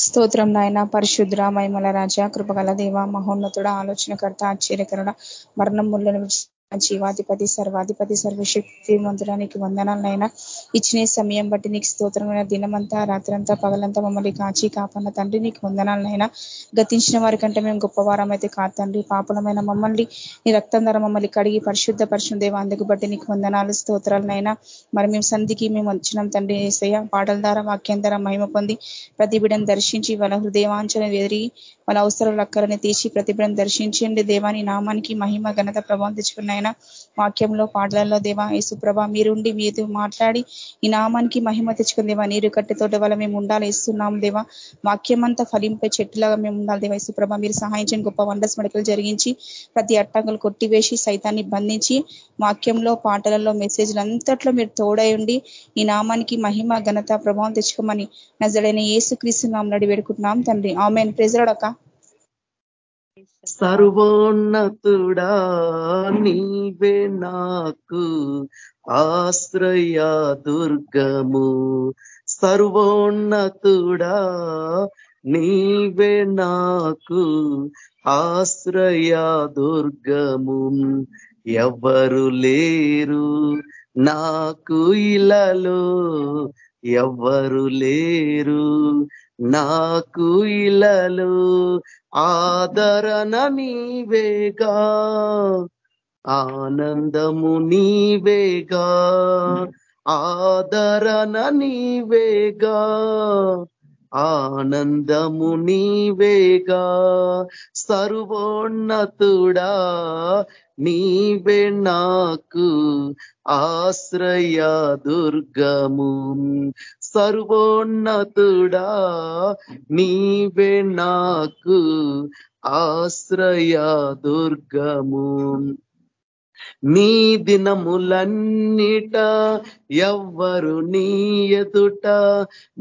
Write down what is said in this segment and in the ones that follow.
స్తోత్రం నాయన. పరిశుద్ర మైమల రాజా కృపగల దేవ మహోన్నతుడ ఆలోచనకర్త ఆశ్చర్యకరుడ మరణం ముళ్ళను జీవాధిపతి సర్వాధిపతి సర్వశక్తి మంత్రానికి వందనాలనైనా. ఇచ్చిన సమయం బట్టి నీకు స్తోత్రమైన దినమంతా రాత్రంతా పగలంతా మమ్మల్ని కాచి కాపాడిన తండ్రి నీకు వందనాలనైనా. గతించిన వారి కంటే మేము గొప్పవారం అయితే కాతండి పాపులమైన మమ్మల్ని నీ రక్తం ద్వారా మమ్మల్ని కడిగి పరిశుద్ధ పరిశుద్ధ దేవ అందుకు బట్టి నీకు వందనాలు స్తోత్రాలనైనా. మరి మేము సంధికి మేము వచ్చినాం తండ్రి ఏసయ్య. పాటల ద్వారా వాక్యం ద్వారా మహిమ పొంది ప్రతి బిడను దర్శించి వాళ్ళ హృదయవాంఛన ఎదిరి వాళ్ళ అవసరాలు అక్కరని తీసి ప్రతి దర్శించండి. దేవాని నామానికి మహిమ ఘనత ప్రభావం తెచ్చుకున్నాయి నాయన వాక్యంలో పాటలలో దేవా యేసుప్రభ మీరుండి మీరు మాట్లాడి ఈ నామానికి మహిమ తెచ్చుకుని దేవా నీరు కట్టెతోట వల్ల మేము ఉండాలి ఇస్తున్నాం దేవా. వాక్యం అంతా ఫలింపే చెట్టులాగా మేము ఉండాలి దేవా. యేసుప్రభ మీరు సహాయించని గొప్ప వండస్ మడకలు జరిగించి ప్రతి అట్టంగులు కొట్టివేసి సైతాన్ని బంధించి వాక్యంలో పాటలలో మెసేజ్లు అంతట్లో మీరు తోడై ఉండి ఈ నామానికి మహిమ ఘనత ప్రభావం తెచ్చుకోమని నజడైన ఏసు క్రీస్తు నామం నడి వేడుకుంటున్నాం తండ్రి. ఆమెన్. ప్రెజరాడక సర్వోన్నతుడా నీవే నాకు ఆశ్రయ దుర్గము. సర్వోన్నతుడా నీవే నాకు ఆశ్రయ దుర్గము. ఎవరు లేరు నాకు ఇలలో ఎవరు లేరు నాకు ఇలలో ఆదరణ నీవేగా ఆనందము నీవేగా ఆదరణ నీవేగా ఆనందము నీవేగా సర్వోన్నతుడా నీవే నాకు ఆశ్రయ దుర్గము. సర్వోన్నతుడా నీవే నాకు ఆశ్రయ దుర్గము. నీ దినములన్నిట ఎవ్వరు నీ ఎదుట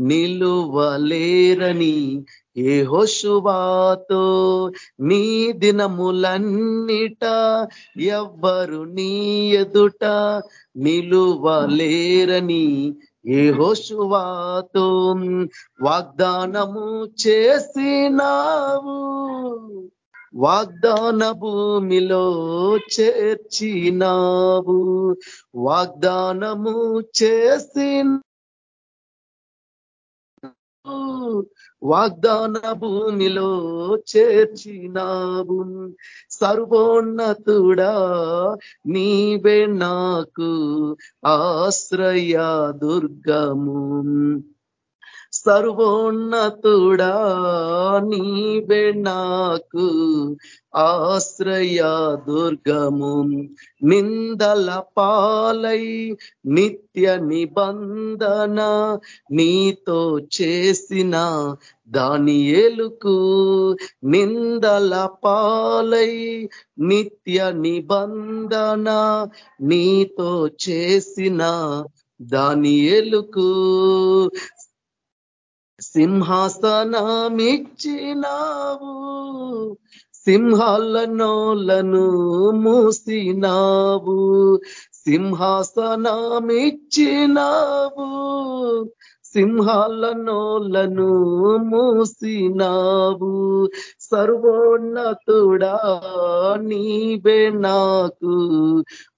నిలువలేరని ఏ హోషువాతో నీ దినములన్నిట ఎవ్వరు నీ ఎదుట నిలువలేరని ఏ హోషువాతో వాగ్దానము చేసినావు. వాగ్దాన భూమిలో చేర్చినావు. వాగ్దానము చేసిన వాగ్దాన భూమిలో చేర్చినావు. సర్వోన్నతుడా నీవే నాకు ఆశ్రయ దుర్గము. సర్వోన్నతుడా నీవే నాకు ఆశ్రయ దుర్గము. నిందల పాలై నిత్య నిబంధన నీతో చేసిన దాని ఏలుకు నిందల పాలై నిత్య నిబంధన నీతో చేసిన దాని ఎలుకు. సింహాసనమిచ్చినావు సింహాల నోలను మూసినావు సింహాసనమిచ్చినావు సింహాల నోలను మూసినావు. సర్వోన్నతుడా నీవే నాకు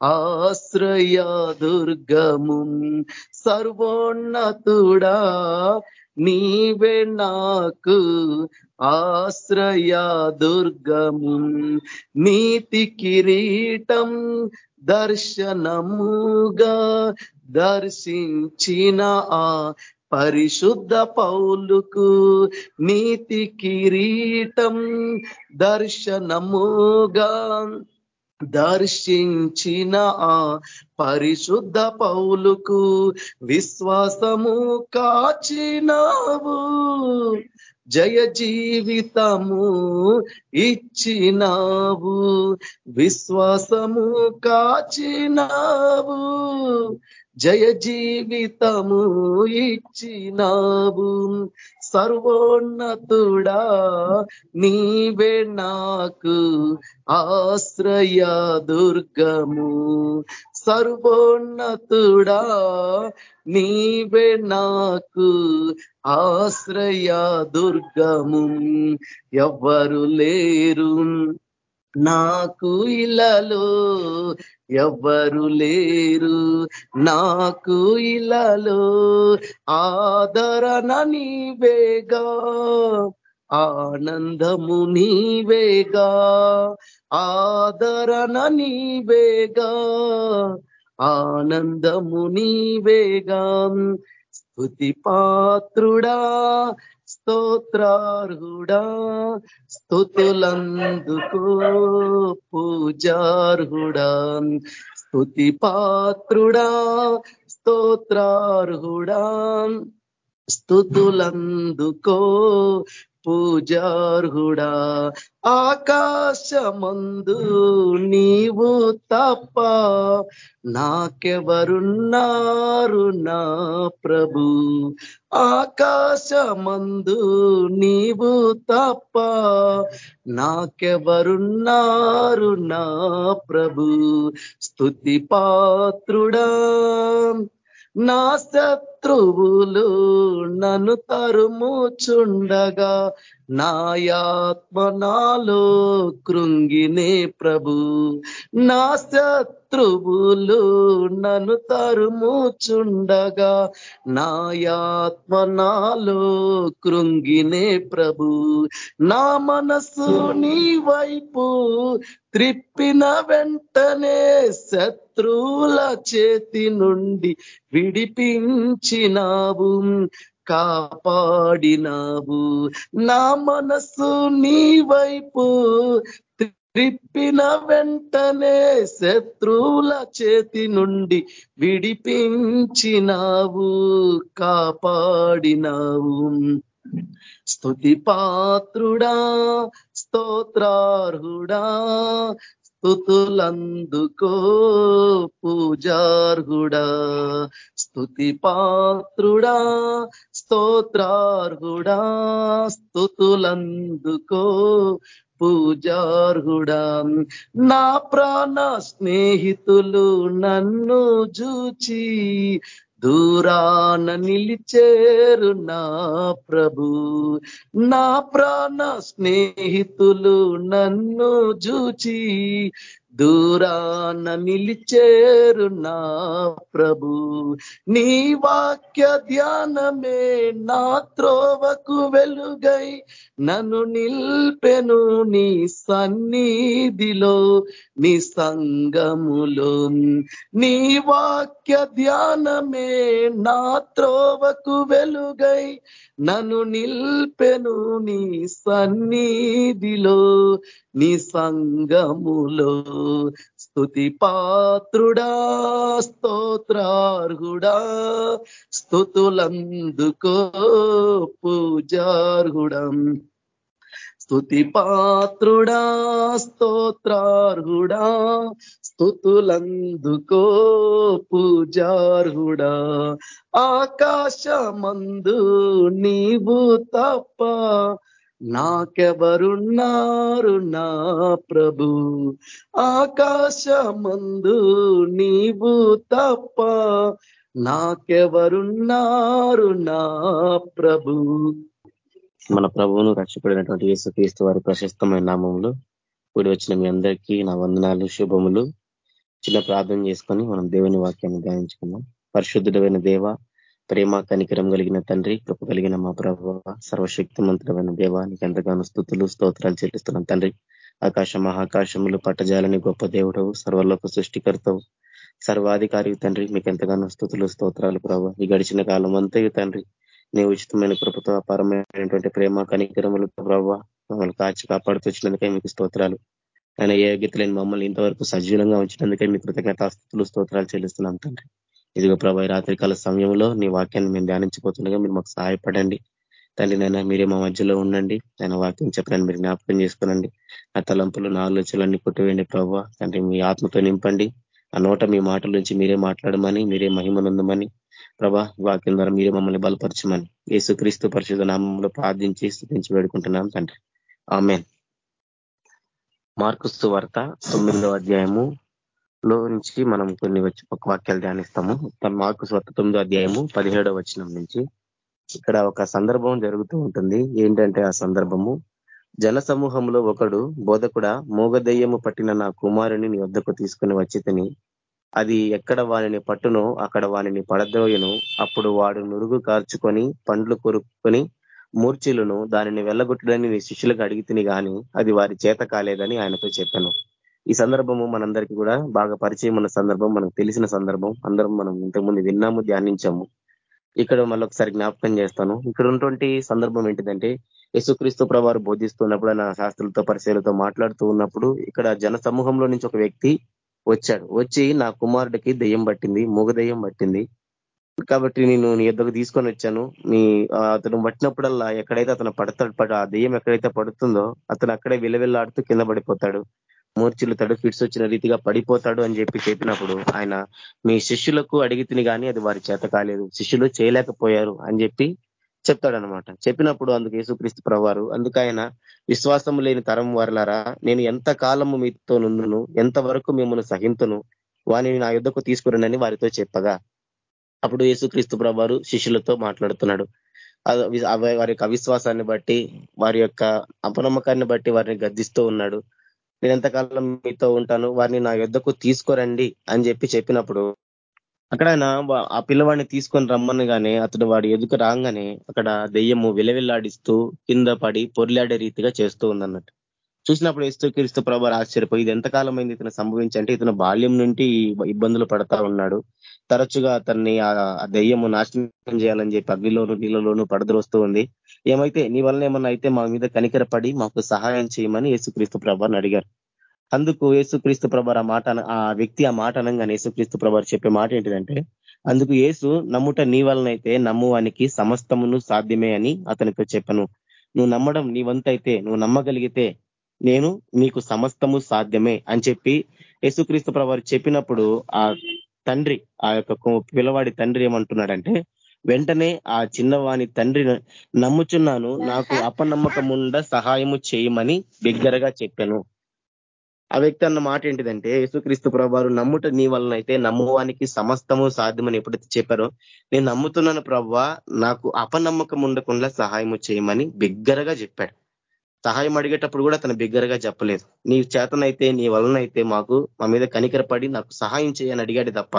ఆశ్రయ దుర్గము. సర్వోన్నతుడా నీవే నాకు ఆశ్రయా దుర్గము. నీతి కిరీటం దర్శనముగా దర్శించిన ఆ పరిశుద్ధ పౌలుకు నీతి కిరీటం దర్శనముగా దర్శించిన ఆ పరిశుద్ధ పౌలుకు విశ్వాసము కాచినావు. జయ జీవితము ఇచ్చినావు. విశ్వాసము కాచినావు. జయ జీవితము ఇచ్చినావు. సర్వోన్నతుడా నీవే నాకు ఆశ్రయ దుర్గము. సర్వోన్నతుడా నీవే నాకు ఆశ్రయ దుర్గము. ఎవరు లేరు నాకు ఇలాలో ఎవ్వరు లేరు. నాకు ఇలాలో ఆదరణ నీవేగా ఆనందము నీవేగా ఆదరణ నీవేగా ఆనందము నీవేగా. స్థుతి పాత్రుడా స్తోత్రార్హుడా స్థుతులందుకో పూజార్హుడా స్థుతి పాత్రుడా స్తోత్రార్హుడా. స్థుతులందుకో పూజార్హుడా ఆకాశమందు నీవు తప్ప నాకెవరున్నారు నా ప్రభు? ఆకాశమందు నీవు తప్ప నాకెవరున్నారు నా ప్రభు? స్థుతి పాత్రుడా నా శత్రువులు నన్ను తరుముచుండగా నాయాత్మ నాలో కృంగినే ప్రభు. నా శత్రువులు నన్ను తరుముచుండగా నాయాత్మ నాలో కృంగినే ప్రభు. నా మనసు నీ వైపు త్రిప్పిన వెంటనే శత్రువుల చేతి నుండి విడిపించినావు కాపాడినావు. నా మనసు నీ వైపు త్రిప్పిన వెంటనే శత్రువుల చేతి నుండి విడిపించినావు కాపాడినావు. స్థుతి పాత్రుడా స్తోత్రార్హుడా స్థుతులందుకో పూజార్హుడా స్థుతి పాత్రుడా స్తోత్రార్హుడా స్థుతులందుకో పూజార్హుడా. నా ప్రాణ స్నేహితులు నన్ను చూచి దూరాన నిలిచేరు నా ప్రభు. నా ప్రాణ స్నేహితులు నన్ను చూచి దూరాన నిలిచేరు నా ప్రభు. నీ వాక్య ధ్యానమే నా త్రోవకు వెలుగై. నన్ను నిల్పెను నీ సన్నిధిలో నీ సంగములో. నీ వాక్య ధ్యానమే నా త్రోవకు వెలుగై. నన్ను నిల్పెను నీ సన్నిధిలో నీ సంగములో. స్థుతి పాత్రుడా స్తోత్రార్హుడా స్థుతులందుకో పూజార్హుడం. స్థుతి పాత్రుడా స్తోత్రార్హుడా స్థుతులందుకో పూజార్హుడా. ఆకాశమందు నీవు తప్ప నాకెవరున్నారు నా ప్రభు? ఆకాశమందు నీవు తప్ప నాకెవరున్నారు నా ప్రభు? మన ప్రభువును రక్షపడినటువంటి యేసుక్రీస్తు వారి ప్రశస్తమైన నామంలో కూడి వచ్చిన మీ అందరికీ నా వందనాలు శుభములు. చిన్న ప్రార్థన చేసుకొని మనం దేవుని వాక్యాన్ని ధ్యానించుకుందాం. పరిశుద్ధుడమైన దేవ ప్రేమ కనికరం కలిగిన తండ్రి కృప కలిగిన మా ప్రభావ సర్వశక్తిమంతుడమైన దేవ నీకు ఎంతగానో స్థుతులు స్తోత్రాలు చెల్లిస్తున్నాం తండ్రి. ఆకాశ మహాకాశములు పట్టజాలని గొప్ప దేవుడవు సర్వలోక సృష్టికర్తవు సర్వాధికారి తండ్రి మీకు ఎంతగానో స్థుతులు స్తోత్రాలు ప్రభావ. ఈ గడిచిన కాలం అంతయు తండ్రి నీ ఉచితమైన కృపతో అపారమైనటువంటి ప్రేమ కనికరములు ప్రభావ మమ్మల్ని కాచి కాపాడుతూ మీకు స్తోత్రాలు. ఆయన ఏ యోగ్యత లేని మమ్మల్ని ఇంతవరకు సజీవంగా ఉంచినందుకే మీ కృతజ్ఞతాస్తుతులు స్తోత్రాలు చెల్లిస్తున్నాం తండ్రి. ఇదిగో ప్రభా రాత్రికాల సమయంలో నీ వాక్యాన్ని మేము ధ్యానించిపోతుండగా మీరు మాకు సహాయపడండి. తండ్రి నైనా మీరే మా మధ్యలో ఉండండి. నేను వాక్యం చెప్పడానికి మీరు జ్ఞాపకం చేసుకోనండి. నా తలంపులు నా ఆలోచనలన్నీ కొట్టివేయండి ప్రభావ తండ్రి మీ ఆత్మతో నింపండి. ఆ నోట మీ మాటల నుంచి మీరే మాట్లాడమని మీరే మహిమనుందమని ప్రభా వాక్యం ద్వారా మీరే మమ్మల్ని బలపరచమని యేసుక్రీస్తు పరిశుధ నామంలో ప్రార్థించి స్థుతించి వేడుకుంటున్నాం తండ్రి. ఆమెన్. మార్కుస్తు వార్త తొమ్మిదవ అధ్యాయము లో నుంచి మనం కొన్ని వచ్చి ఒక వాక్యాలు ధ్యానిస్తాము. మార్కు స్వత తొమ్మిదో అధ్యాయము పదిహేడో వచనం నుంచి. ఇక్కడ ఒక సందర్భం జరుగుతూ ఉంటుంది. ఏంటంటే ఆ సందర్భము? జన సమూహంలో ఒకడు బోధకుడ మోగదయ్యము పట్టిన నా కుమారుని నీ వద్దకు తీసుకుని వచ్చి తిని అది ఎక్కడ వానిని పట్టునో అక్కడ వానిని పడద్రోయను. అప్పుడు వాడు నురుగు కార్చుకొని పండ్లు కొరుక్కొని మూర్చిలను దానిని వెళ్ళగొట్టడని నీ శిష్యులకు అడిగితిని గాని అది వారి చేత కాలేదని ఆయనతో చెప్పాను. ఈ సందర్భము మనందరికీ కూడా బాగా పరిచయం ఉన్న సందర్భం మనకు తెలిసిన సందర్భం. అందరం మనం ఇంతకుముందు విన్నాము ధ్యానించాము. ఇక్కడ మళ్ళొకసారి జ్ఞాపకం చేస్తాను. ఇక్కడ ఉన్నటువంటి సందర్భం ఏంటిదంటే యేసుక్రీస్తు ప్రభావారు బోధిస్తున్నప్పుడు ఆయన శాస్త్రులతో పరిశీలతో మాట్లాడుతూ ఉన్నప్పుడు ఇక్కడ జన సమూహంలో నుంచి ఒక వ్యక్తి వచ్చాడు. వచ్చి నా కుమారుడికి దెయ్యం పట్టింది మూగ దెయ్యం పట్టింది. కాబట్టి నేను నీ ఎద్దకు తీసుకొని వచ్చాను. మీ అతను పట్టినప్పుడల్లా ఎక్కడైతే అతను పడతాడు ఆ దెయ్యం ఎక్కడైతే పడుతుందో అతను అక్కడే విలవిల్లాడుతూ కింద పడిపోతాడు. మూర్చిలు తడు ఫిట్స్ వచ్చిన రీతిగా పడిపోతాడు అని చెప్పి చెప్పినప్పుడు ఆయన మీ శిష్యులకు అడిగితిని కానీ అది వారి చేత కాలేదు. శిష్యులు చేయలేకపోయారు అని చెప్పి చెప్తాడనమాట చెప్పినప్పుడు అందుకు యేసుక్రీస్తు ప్రవారు అందుకు ఆయన విశ్వాసం లేని తరం వారలారా నేను ఎంత కాలము మీతో నుండును ఎంతవరకు మిమ్మల్ని సహింతును వారిని నా యుద్ధకు తీసుకురండి వారితో చెప్పగా. అప్పుడు యేసుక్రీస్తు ప్రభారు శిష్యులతో మాట్లాడుతున్నాడు. వారి యొక్క అవిశ్వాసాన్ని బట్టి వారి యొక్క అపనమ్మకాన్ని బట్టి వారిని గద్దిస్తూ ఉన్నాడు. నేనెంతకాలం మీతో ఉంటాను? వారిని నా యుద్ధకు తీసుకోరండి అని చెప్పి చెప్పినప్పుడు అక్కడ ఆయన ఆ పిల్లవాడిని తీసుకొని రమ్మని గానే అతడు వాడి ఎదుకు రాగానే అక్కడ దెయ్యము విలవిల్లాడిస్తూ కింద పడి పొర్లాడే రీతిగా చేస్తూ ఉందన్నట్టు. చూసినప్పుడు ఇస్తూ క్రీస్తు ప్రభావ ఆశ్చర్యపోయి ఇది ఎంతకాలం అయింది ఇతను సంభవించంటే ఇతను బాల్యం నుండి ఇబ్బందులు పడతా ఉన్నాడు. తరచుగా అతన్ని ఆ దెయ్యము నాశనం చేయాలని చెప్పి అగ్నిలోను నీళ్ళలోను పడద్రోస్తూ ఉంది. ఏమైతే నీ వలన ఏమన్నా అయితే మా మీద కనికరపడి మాకు సహాయం చేయమని యేసుక్రీస్తు ప్రభాని అడిగారు. అందుకు యేసుక్రీస్తు ప్రభ ఆ మాట ఆ వ్యక్తి ఆ మాట అనగానే యేసుక్రీస్తు ప్రభారు చెప్పే మాట ఏంటిదంటే అందుకు యేసు నమ్ముట నీ వలనైతే నమ్మువానికి సమస్తమును సాధ్యమే అని అతనితో చెప్పను. నువ్వు నమ్మడం నీ వంతైతే నువ్వు నమ్మగలిగితే నేను నీకు సమస్తము సాధ్యమే అని చెప్పి యేసుక్రీస్తు ప్రభారు చెప్పినప్పుడు ఆ తండ్రి ఆ యొక్క పిల్లవాడి తండ్రి ఏమంటున్నాడంటే వెంటనే ఆ చిన్నవాని తండ్రి నమ్ముచున్నాను. నాకు అపనమ్మకముండ సహాయము చేయమని బిగ్గరగా చెప్పాను. ఆ వ్యక్తి అన్న మాట ఏంటిదంటే యేసుక్రీస్తు ప్రభావారు నమ్ముట నీ వలన అయితే నమ్మువానికి సమస్తము సాధ్యమని ఎప్పుడైతే చెప్పారో నేను నమ్ముతున్నాను ప్రభా నాకు అపనమ్మకం ఉండకుండా సహాయము చేయమని బిగ్గరగా చెప్పాడు. సహాయం అడిగేటప్పుడు కూడా తన బిగ్గరగా చెప్పలేదు. నీ చేతనైతే నీ వలనైతే మాకు మా మీద కనికరపడి నాకు సహాయం చేయని అడిగాడు తప్ప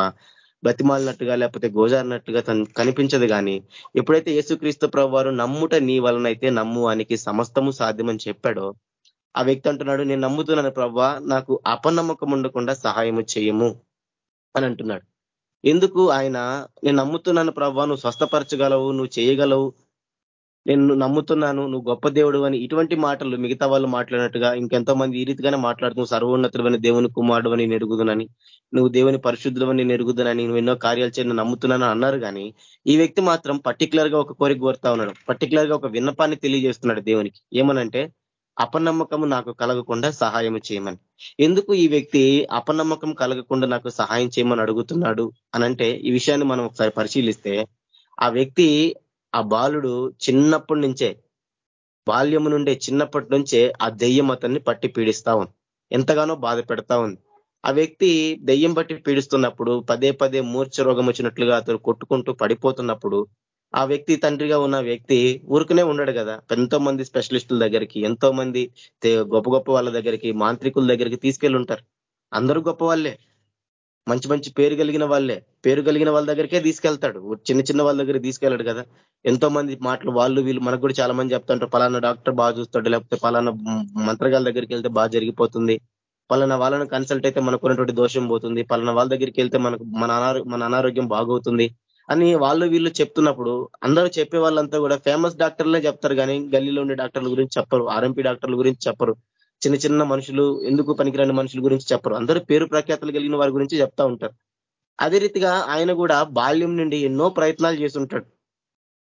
బతిమాలినట్టుగా లేకపోతే గోజారినట్టుగా తను కనిపించదు కానీ ఎప్పుడైతే యేసుక్రీస్తు ప్రభు వారు నమ్ముట నీ వలనైతే నమ్మువానికి సమస్తము సాధ్యమని చెప్పాడో ఆ వ్యక్తి అంటున్నాడు నేను నమ్ముతున్నాను ప్రభా నాకు అపనమ్మకం ఉండకుండా సహాయము చేయము అని అంటున్నాడు. ఎందుకు ఆయన నేను నమ్ముతున్నాను ప్రవ్వా నువ్వు స్వస్థపరచగలవు నువ్వు చేయగలవు నేను నమ్ముతున్నాను నువ్వు గొప్ప దేవుడు అని ఇటువంటి మాటలు మిగతా వాళ్ళు మాట్లాడినట్టుగా ఇంకెంతో మంది ఈ రీతిగానే మాట్లాడుతున్నావు సర్వోన్నతుడమైన దేవుని కుమారుడు అని నెరుగుదునని నువ్వు దేవుని పరిశుద్ధులని నెరుగుదనని నువ్వు ఎన్నో కార్యాలు చేయని నమ్ముతున్నాను అన్నారు కానీ ఈ వ్యక్తి మాత్రం పర్టికులర్గా ఒక కోరిక కోరుతా ఉన్నాడు. పర్టికులర్గా ఒక విన్నపాన్ని తెలియజేస్తున్నాడు దేవునికి. ఏమనంటే అపనమ్మకము నాకు కలగకుండా సహాయం చేయమని. ఎందుకు ఈ వ్యక్తి అపనమ్మకం కలగకుండా నాకు సహాయం చేయమని అడుగుతున్నాడు అనంటే ఈ విషయాన్ని మనం ఒకసారి పరిశీలిస్తే ఆ వ్యక్తి ఆ బాలుడు చిన్నప్పటి నుంచే బాల్యము నుండే చిన్నప్పటి నుంచే ఆ దెయ్యం అతన్ని పట్టి పీడిస్తా ఉంది. ఎంతగానో బాధ పెడతా ఉంది. ఆ వ్యక్తి దెయ్యం పట్టి పీడిస్తున్నప్పుడు పదే పదే మూర్ఛ రోగం వచ్చినట్లుగా అతను కొట్టుకుంటూ పడిపోతున్నప్పుడు ఆ వ్యక్తి తండ్రిగా ఉన్న వ్యక్తి ఊరుకునే ఉండడు కదా. ఎంతో మంది స్పెషలిస్టుల దగ్గరికి ఎంతో మంది గొప్ప గొప్ప వాళ్ళ దగ్గరికి మాంత్రికుల దగ్గరికి తీసుకెళ్ళి ఉంటారు. అందరూ గొప్ప వాళ్ళే మంచి మంచి పేరు కలిగిన వాళ్ళే. పేరు కలిగిన వాళ్ళ దగ్గరికే తీసుకెళ్తాడు. చిన్న చిన్న వాళ్ళ దగ్గర తీసుకెళ్ళాడు కదా. ఎంతో మంది మాటలు వాళ్ళు వీళ్ళు మనకు కూడా చాలా మంది చెప్తుంటారు. పలానా డాక్టర్ బాగా చూస్తాడు. లేకపోతే పలానా మంత్రగాల దగ్గరికి వెళ్తే బాగా జరిగిపోతుంది. పలానా వాళ్ళని కన్సల్ట్ అయితే మనకు ఉన్నటువంటి దోషం పోతుంది. పలానా వాళ్ళ దగ్గరికి వెళ్తే మనకు మన మన అనారోగ్యం బాగవుతుంది అని వాళ్ళు వీళ్ళు చెప్తున్నప్పుడు అందరూ చెప్పే వాళ్ళంతా కూడా ఫేమస్ డాక్టర్లే చెప్తారు. కానీ గల్లీలో ఉండే డాక్టర్ల గురించి చెప్పరు. ఆర్ఎంపీ డాక్టర్ల గురించి చెప్పరు. చిన్న చిన్న మనుషులు ఎందుకు పనికిరాని మనుషుల గురించి చెప్పరు. అందరూ పేరు ప్రఖ్యాతలు కలిగిన వారి గురించి చెప్తా ఉంటారు. అదే రీతిగా ఆయన కూడా బాల్యం నుండి ఎన్నో ప్రయత్నాలు చేస్తుంటాడు.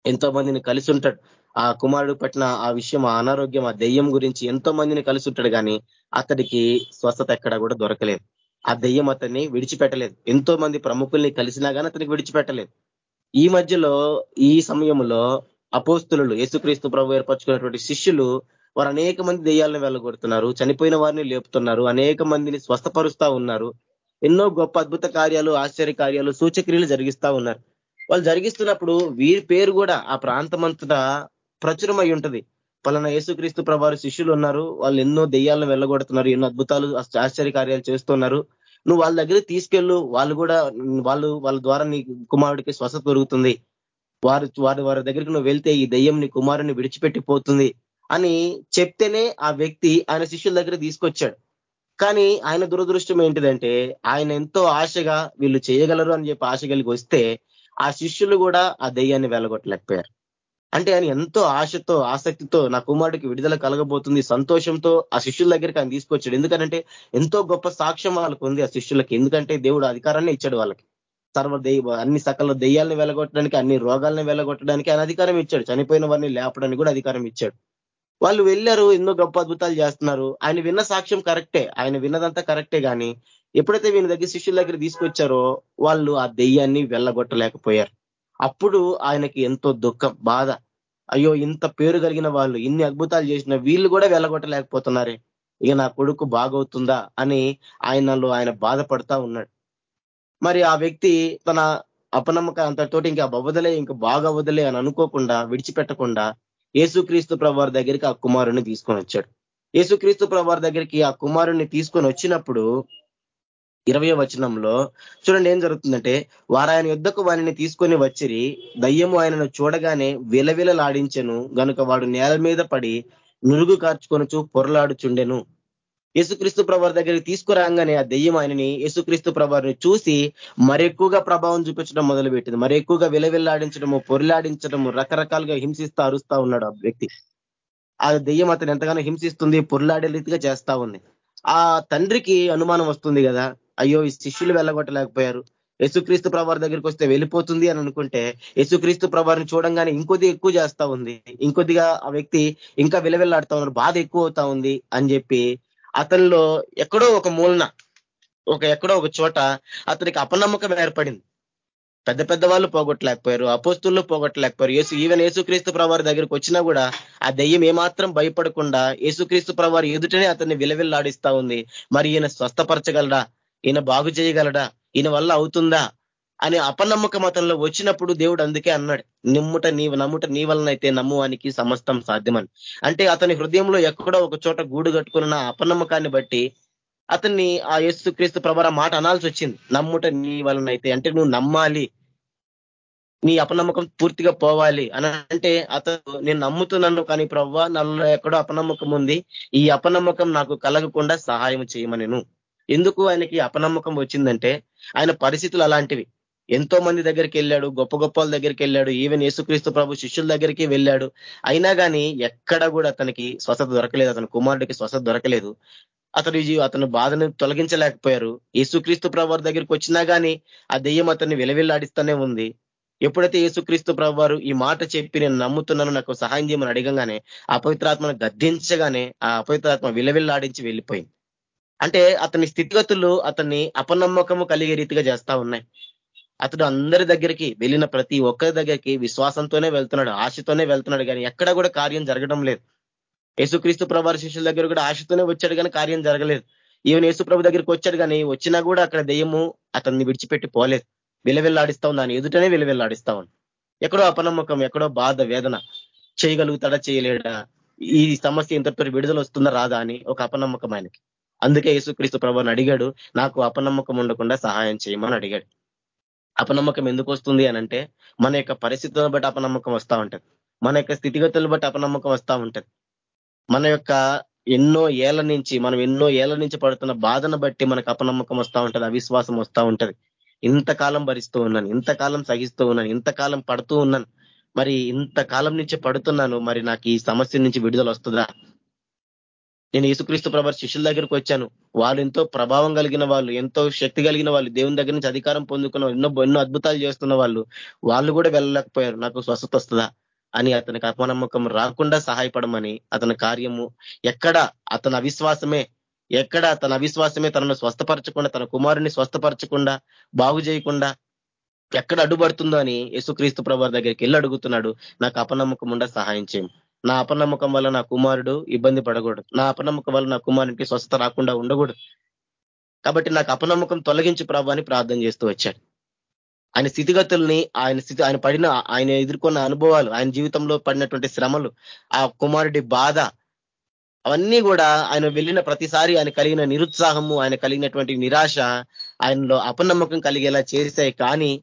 ఎంతో మందిని కలిసి ఉంటాడు. ఆ కుమారుడు పట్టిన ఆ విషయం ఆ అనారోగ్యం ఆ దెయ్యం గురించి ఎంతో మందిని కలిసి ఉంటాడు కానీ అతడికి స్వస్థత ఎక్కడా కూడా దొరకలేదు. ఆ దెయ్యం అతన్ని విడిచిపెట్టలేదు. ఎంతో మంది ప్రముఖుల్ని కలిసినా కానీ అతనికి విడిచిపెట్టలేదు. ఈ మధ్యలో ఈ సమయంలో అపోస్తులు యేసుక్రీస్తు ప్రభు ఏర్పరచుకున్నటువంటి శిష్యులు వారు అనేక మంది దెయ్యాలను వెళ్ళగొడుతున్నారు చనిపోయిన వారిని లేపుతున్నారు అనేక మందిని స్వస్థపరుస్తా ఉన్నారు ఎన్నో గొప్ప అద్భుత కార్యాలు ఆశ్చర్య కార్యాలు సూచక్రియలు జరిగిస్తా ఉన్నారు. వాళ్ళు జరిగిస్తున్నప్పుడు వీరి పేరు కూడా ఆ ప్రాంతం అంతటా ప్రచురమై ఉంటుంది. పలానా యేసుక్రీస్తు ప్రభావ శిష్యులు ఉన్నారు వాళ్ళు ఎన్నో దెయ్యాలను వెళ్ళగొడుతున్నారు ఎన్నో అద్భుతాలు ఆశ్చర్య కార్యాలు చేస్తున్నారు. నువ్వు వాళ్ళ దగ్గర తీసుకెళ్ళు వాళ్ళు కూడా వాళ్ళు వాళ్ళ ద్వారా నీ కుమారుడికి స్వస్థత దొరుకుతుంది. వారు వారి వారి దగ్గరికి నువ్వు వెళ్తే ఈ దెయ్యం నీ కుమారుని విడిచిపెట్టిపోతుంది. అని చెప్తేనే ఆ వ్యక్తి ఆయన శిష్యుల దగ్గర తీసుకొచ్చాడు. కానీ ఆయన దురదృష్టం ఏంటిదంటే ఆయన ఎంతో ఆశగా వీళ్ళు చేయగలరు అని చెప్పి ఆశ కలిగి వస్తే ఆ శిష్యులు కూడా ఆ దెయ్యాన్ని వెళ్ళగొట్టలేకపోయారు అంటే ఆయన ఎంతో ఆశతో ఆసక్తితో నా కుమారుడికి విడుదల కలగబోతుంది సంతోషంతో ఆ శిష్యుల దగ్గరికి ఆయన తీసుకొచ్చాడు. ఎందుకంటే ఎంతో గొప్ప సాక్ష్యం వాళ్ళకు ఉంది ఆ శిష్యులకి. ఎందుకంటే దేవుడు అధికారాన్ని ఇచ్చాడు వాళ్ళకి. సర్వ దెయ్య అన్ని సకల దెయ్యాలను వెళ్ళగొట్టడానికి అన్ని రోగాలను వెళ్ళగొట్టడానికి ఆయన అధికారం ఇచ్చాడు. చనిపోయిన వారిని లేపడానికి కూడా అధికారం ఇచ్చాడు. వాళ్ళు వెళ్ళారు ఎన్నో గొప్ప అద్భుతాలు చేస్తున్నారు. ఆయన విన్న సాక్ష్యం కరెక్టే. ఆయన విన్నదంతా కరెక్టే కానీ ఎప్పుడైతే వీని దగ్గర శిష్యుల దగ్గర తీసుకొచ్చారో వాళ్ళు ఆ దెయ్యాన్ని వెళ్ళగొట్టలేకపోయారు. అప్పుడు ఆయనకి ఎంతో దుఃఖం బాధ. అయ్యో ఇంత పేరు కలిగిన వాళ్ళు ఇన్ని అద్భుతాలు చేసిన వీళ్ళు కూడా వెళ్ళగొట్టలేకపోతున్నారే. ఇక నా కొడుకు బాగవుతుందా అని ఆయనలో ఆయన బాధపడతా ఉన్నాడు. మరి ఆ వ్యక్తి తన అపనమ్మక అంతటితోటి ఇంకా బవ్వదలే ఇంకా బాగా వదలే అని అనుకోకుండా విడిచిపెట్టకుండా యేసుక్రీస్తు ప్రభావారి దగ్గరికి ఆ కుమారుని తీసుకొని వచ్చాడు. యేసుక్రీస్తు ప్రభావారి దగ్గరికి ఆ కుమారుణ్ణి తీసుకొని వచ్చినప్పుడు ఇరవై వచనంలో చూడండి ఏం జరుగుతుందంటే వారు ఆయన యుద్ధకు వారిని తీసుకొని వచ్చిరి దయ్యము ఆయనను చూడగానే విలవిలలాడించెను గనుక వాడు నేల మీద పడి నురుగు కార్చుకొనుచు పొరలాడుచుండెను. యేసుక్రీస్తు ప్రభావ దగ్గరికి తీసుకురాగానే ఆ దెయ్యం ఆయనని యేసుక్రీస్తు ప్రభావాన్ని చూసి మరెక్కువగా ప్రభావం చూపించడం మొదలుపెట్టింది. మరి ఎక్కువగా విలవిల్లాడించడము పొరిలాడించడము రకరకాలుగా హింసిస్తూ అరుస్తా ఉన్నాడు ఆ వ్యక్తి. ఆ దెయ్యం అతను ఎంతగానో హింసిస్తుంది పొరిలాడే రీతిగా చేస్తా ఉంది. ఆ తండ్రికి అనుమానం వస్తుంది కదా అయ్యో ఈ శిష్యులు వెళ్ళగొట్టలేకపోయారు. యేసుక్రీస్తు ప్రభావ దగ్గరికి వస్తే వెళ్ళిపోతుంది అని అనుకుంటే యేసుక్రీస్తు ప్రభావాన్ని చూడంగానే ఇంకొద్ది ఎక్కువ చేస్తా ఉంది. ఇంకొద్దిగా ఆ వ్యక్తి ఇంకా విలవిల్లాడుతా ఉన్నారు బాధ ఎక్కువ అవుతా ఉంది అని చెప్పి అతనిలో ఎక్కడో ఒక మూలన ఒక ఎక్కడో ఒక చోట అతనికి అపనమ్మకం ఏర్పడింది. పెద్ద పెద్ద వాళ్ళు పోగొట్టలేకపోయారు అపోస్తుల్లో పోగొట్టలేకపోయారు. యేసు ఈవెన్ యేసుక్రీస్తు ప్రవారి దగ్గరికి వచ్చినా కూడా ఆ దెయ్యం ఏమాత్రం భయపడకుండా యేసుక్రీస్తు ప్రవారి ఎదుటనే అతన్ని విలవిల్లాడిస్తా ఉంది. మరి ఈయన స్వస్థపరచగలడా? ఈయన బాగు చేయగలడా? ఈయన వల్ల అవుతుందా? అని అపనమ్మకం అతనిలో వచ్చినప్పుడు దేవుడు అందుకే అన్నాడు నిమ్ముట నీ నమ్ముట నీ వలనైతే నమ్మువానికి సమస్తం సాధ్యమని. అంటే అతని హృదయంలో ఎక్కడో ఒక చోట గూడు కట్టుకున్న అపనమ్మకాన్ని బట్టి అతన్ని ఆ యేసు క్రీస్తు మాట అనాల్సి వచ్చింది. నమ్ముట నీ వలనైతే అంటే నువ్వు నమ్మాలి నీ అపనమ్మకం పూర్తిగా పోవాలి అని అంటే అతను నేను నమ్ముతున్నాను కానీ ప్రవ్వ నన్ను ఎక్కడో అపనమ్మకం ఉంది. ఈ అపనమ్మకం నాకు కలగకుండా సహాయం చేయమని ఎందుకు ఆయనకి అపనమ్మకం వచ్చిందంటే ఆయన పరిస్థితులు అలాంటివి. ఎంతో మంది దగ్గరికి వెళ్ళాడు గొప్ప గొప్ప దగ్గరికి వెళ్ళాడు ఈవెన్ యేసుక్రీస్తు ప్రభు శిష్యుల దగ్గరికి వెళ్ళాడు. అయినా కానీ ఎక్కడ కూడా అతనికి స్వస్థత దొరకలేదు అతని కుమారుడికి స్వస్థత దొరకలేదు. అతను అతను బాధను తొలగించలేకపోయారు. యేసుక్రీస్తు ప్రభు దగ్గరికి వచ్చినా కానీ ఆ దెయ్యం అతన్ని విలవిల్లాడిస్తూనే ఉంది. ఎప్పుడైతే యేసుక్రీస్తు ప్రభు ఈ మాట చెప్పి నేను నమ్ముతున్నాను నాకు సహాయం చేయమని అడగంగానే అపవిత్రాత్మను గద్దించగానే ఆ అపవిత్రాత్మ విలవిల్లాడించి వెళ్ళిపోయింది. అంటే అతని స్థితిగతులు అతన్ని అపనమ్మకము కలిగే రీతిగా చేస్తా ఉన్నాయి. అతడు అందరి దగ్గరికి వెళ్ళిన ప్రతి ఒక్కరి దగ్గరికి విశ్వాసంతోనే వెళ్తున్నాడు ఆశతోనే వెళ్తున్నాడు కానీ ఎక్కడ కూడా కార్యం జరగడం లేదు. యేసుక్రీస్తు ప్రభావ శిష్యుల దగ్గర కూడా ఆశతోనే వచ్చాడు కానీ కార్యం జరగలేదు. ఈవెన్ యేసు ప్రభు దగ్గరికి వచ్చాడు కానీ వచ్చినా కూడా అక్కడ దెయ్యము అతన్ని విడిచిపెట్టి పోలేదు. విలవెల్లాడిస్తా ఉంది దాని ఎదుటనే విలవెల్లాడిస్తా ఉంది ఎక్కడో అపనమ్మకం ఎక్కడో బాధ వేదన చేయగలుగుతాడా చేయలేడా? ఈ సమస్య ఇంతటితో విడుదల వస్తుందా రాదా అని ఒక అపనమ్మకం ఆయనకి. అందుకే యేసుక్రీస్తు ప్రభాని అడిగాడు నాకు అపనమ్మకం ఉండకుండా సహాయం చేయమని అడిగాడు. అపనమ్మకం ఎందుకు వస్తుంది అనంటే మన యొక్క పరిస్థితులను బట్టి అపనమ్మకం వస్తూ ఉంటుంది. మన యొక్క స్థితిగతులను బట్టి అపనమ్మకం వస్తూ ఉంటుంది. మన యొక్క ఎన్నో ఏళ్ళ నుంచి మనం ఎన్నో ఏళ్ళ నుంచి పడుతున్న బాధను బట్టి మనకు అపనమ్మకం వస్తూ ఉంటుంది అవిశ్వాసం వస్తూ ఉంటుంది. ఇంతకాలం భరిస్తూ ఉన్నాను ఇంతకాలం సహిస్తూ ఉన్నాను ఇంతకాలం పడుతూ ఉన్నాను. మరి ఇంతకాలం నుంచి పడుతున్నాను మరి నాకు ఈ సమస్య నుంచి విడుదల వస్తుందా? నేను యేసుక్రీస్తు ప్రభ శిష్యుల దగ్గరికి వచ్చాను. వాళ్ళు ఎంతో ప్రభావం కలిగిన వాళ్ళు ఎంతో శక్తి కలిగిన వాళ్ళు దేవుని దగ్గర నుంచి అధికారం పొందుకున్న ఎన్నో ఎన్నో అద్భుతాలు చేస్తున్న వాళ్ళు వాళ్ళు కూడా వెళ్ళలేకపోయారు. నాకు స్వస్థత వస్తుందా? అని అతనికి అపనమ్మకం రాకుండా సహాయపడమని అతని కార్యము ఎక్కడ అతని అవిశ్వాసమే ఎక్కడ తన అవిశ్వాసమే తనను స్వస్థపరచకుండా తన కుమారుని స్వస్థపరచకుండా బాగు చేయకుండా ఎక్కడ అడ్డుపడుతుందో అని యేసుక్రీస్తు ప్రభు దగ్గరికి వెళ్ళి అడుగుతున్నాడు. నాకు అపనమ్మకం ఉండ సహాయం చేయం. నా అపనమ్మకం వల్ల నా కుమారుడు ఇబ్బంది పడకూడదు. నా అపనమ్మకం వల్ల నా కుమారునికి స్వస్థత రాకుండా ఉండకూడదు. కాబట్టి నాకు అపనమ్మకం తొలగించి ప్రభు అని ప్రార్థన చేస్తూ వచ్చాడు. ఆయన స్థితిగతుల్ని ఆయన స్థితి ఆయన పడిన ఆయన ఎదుర్కొన్న అనుభవాలు ఆయన జీవితంలో పడినటువంటి శ్రమలు ఆ కుమారుడి బాధ అవన్నీ కూడా ఆయన వెళ్ళిన ప్రతిసారి ఆయన కలిగిన నిరుత్సాహము ఆయన కలిగినటువంటి నిరాశ ఆయనలో అపనమ్మకం కలిగేలా చేశాయి. కానీ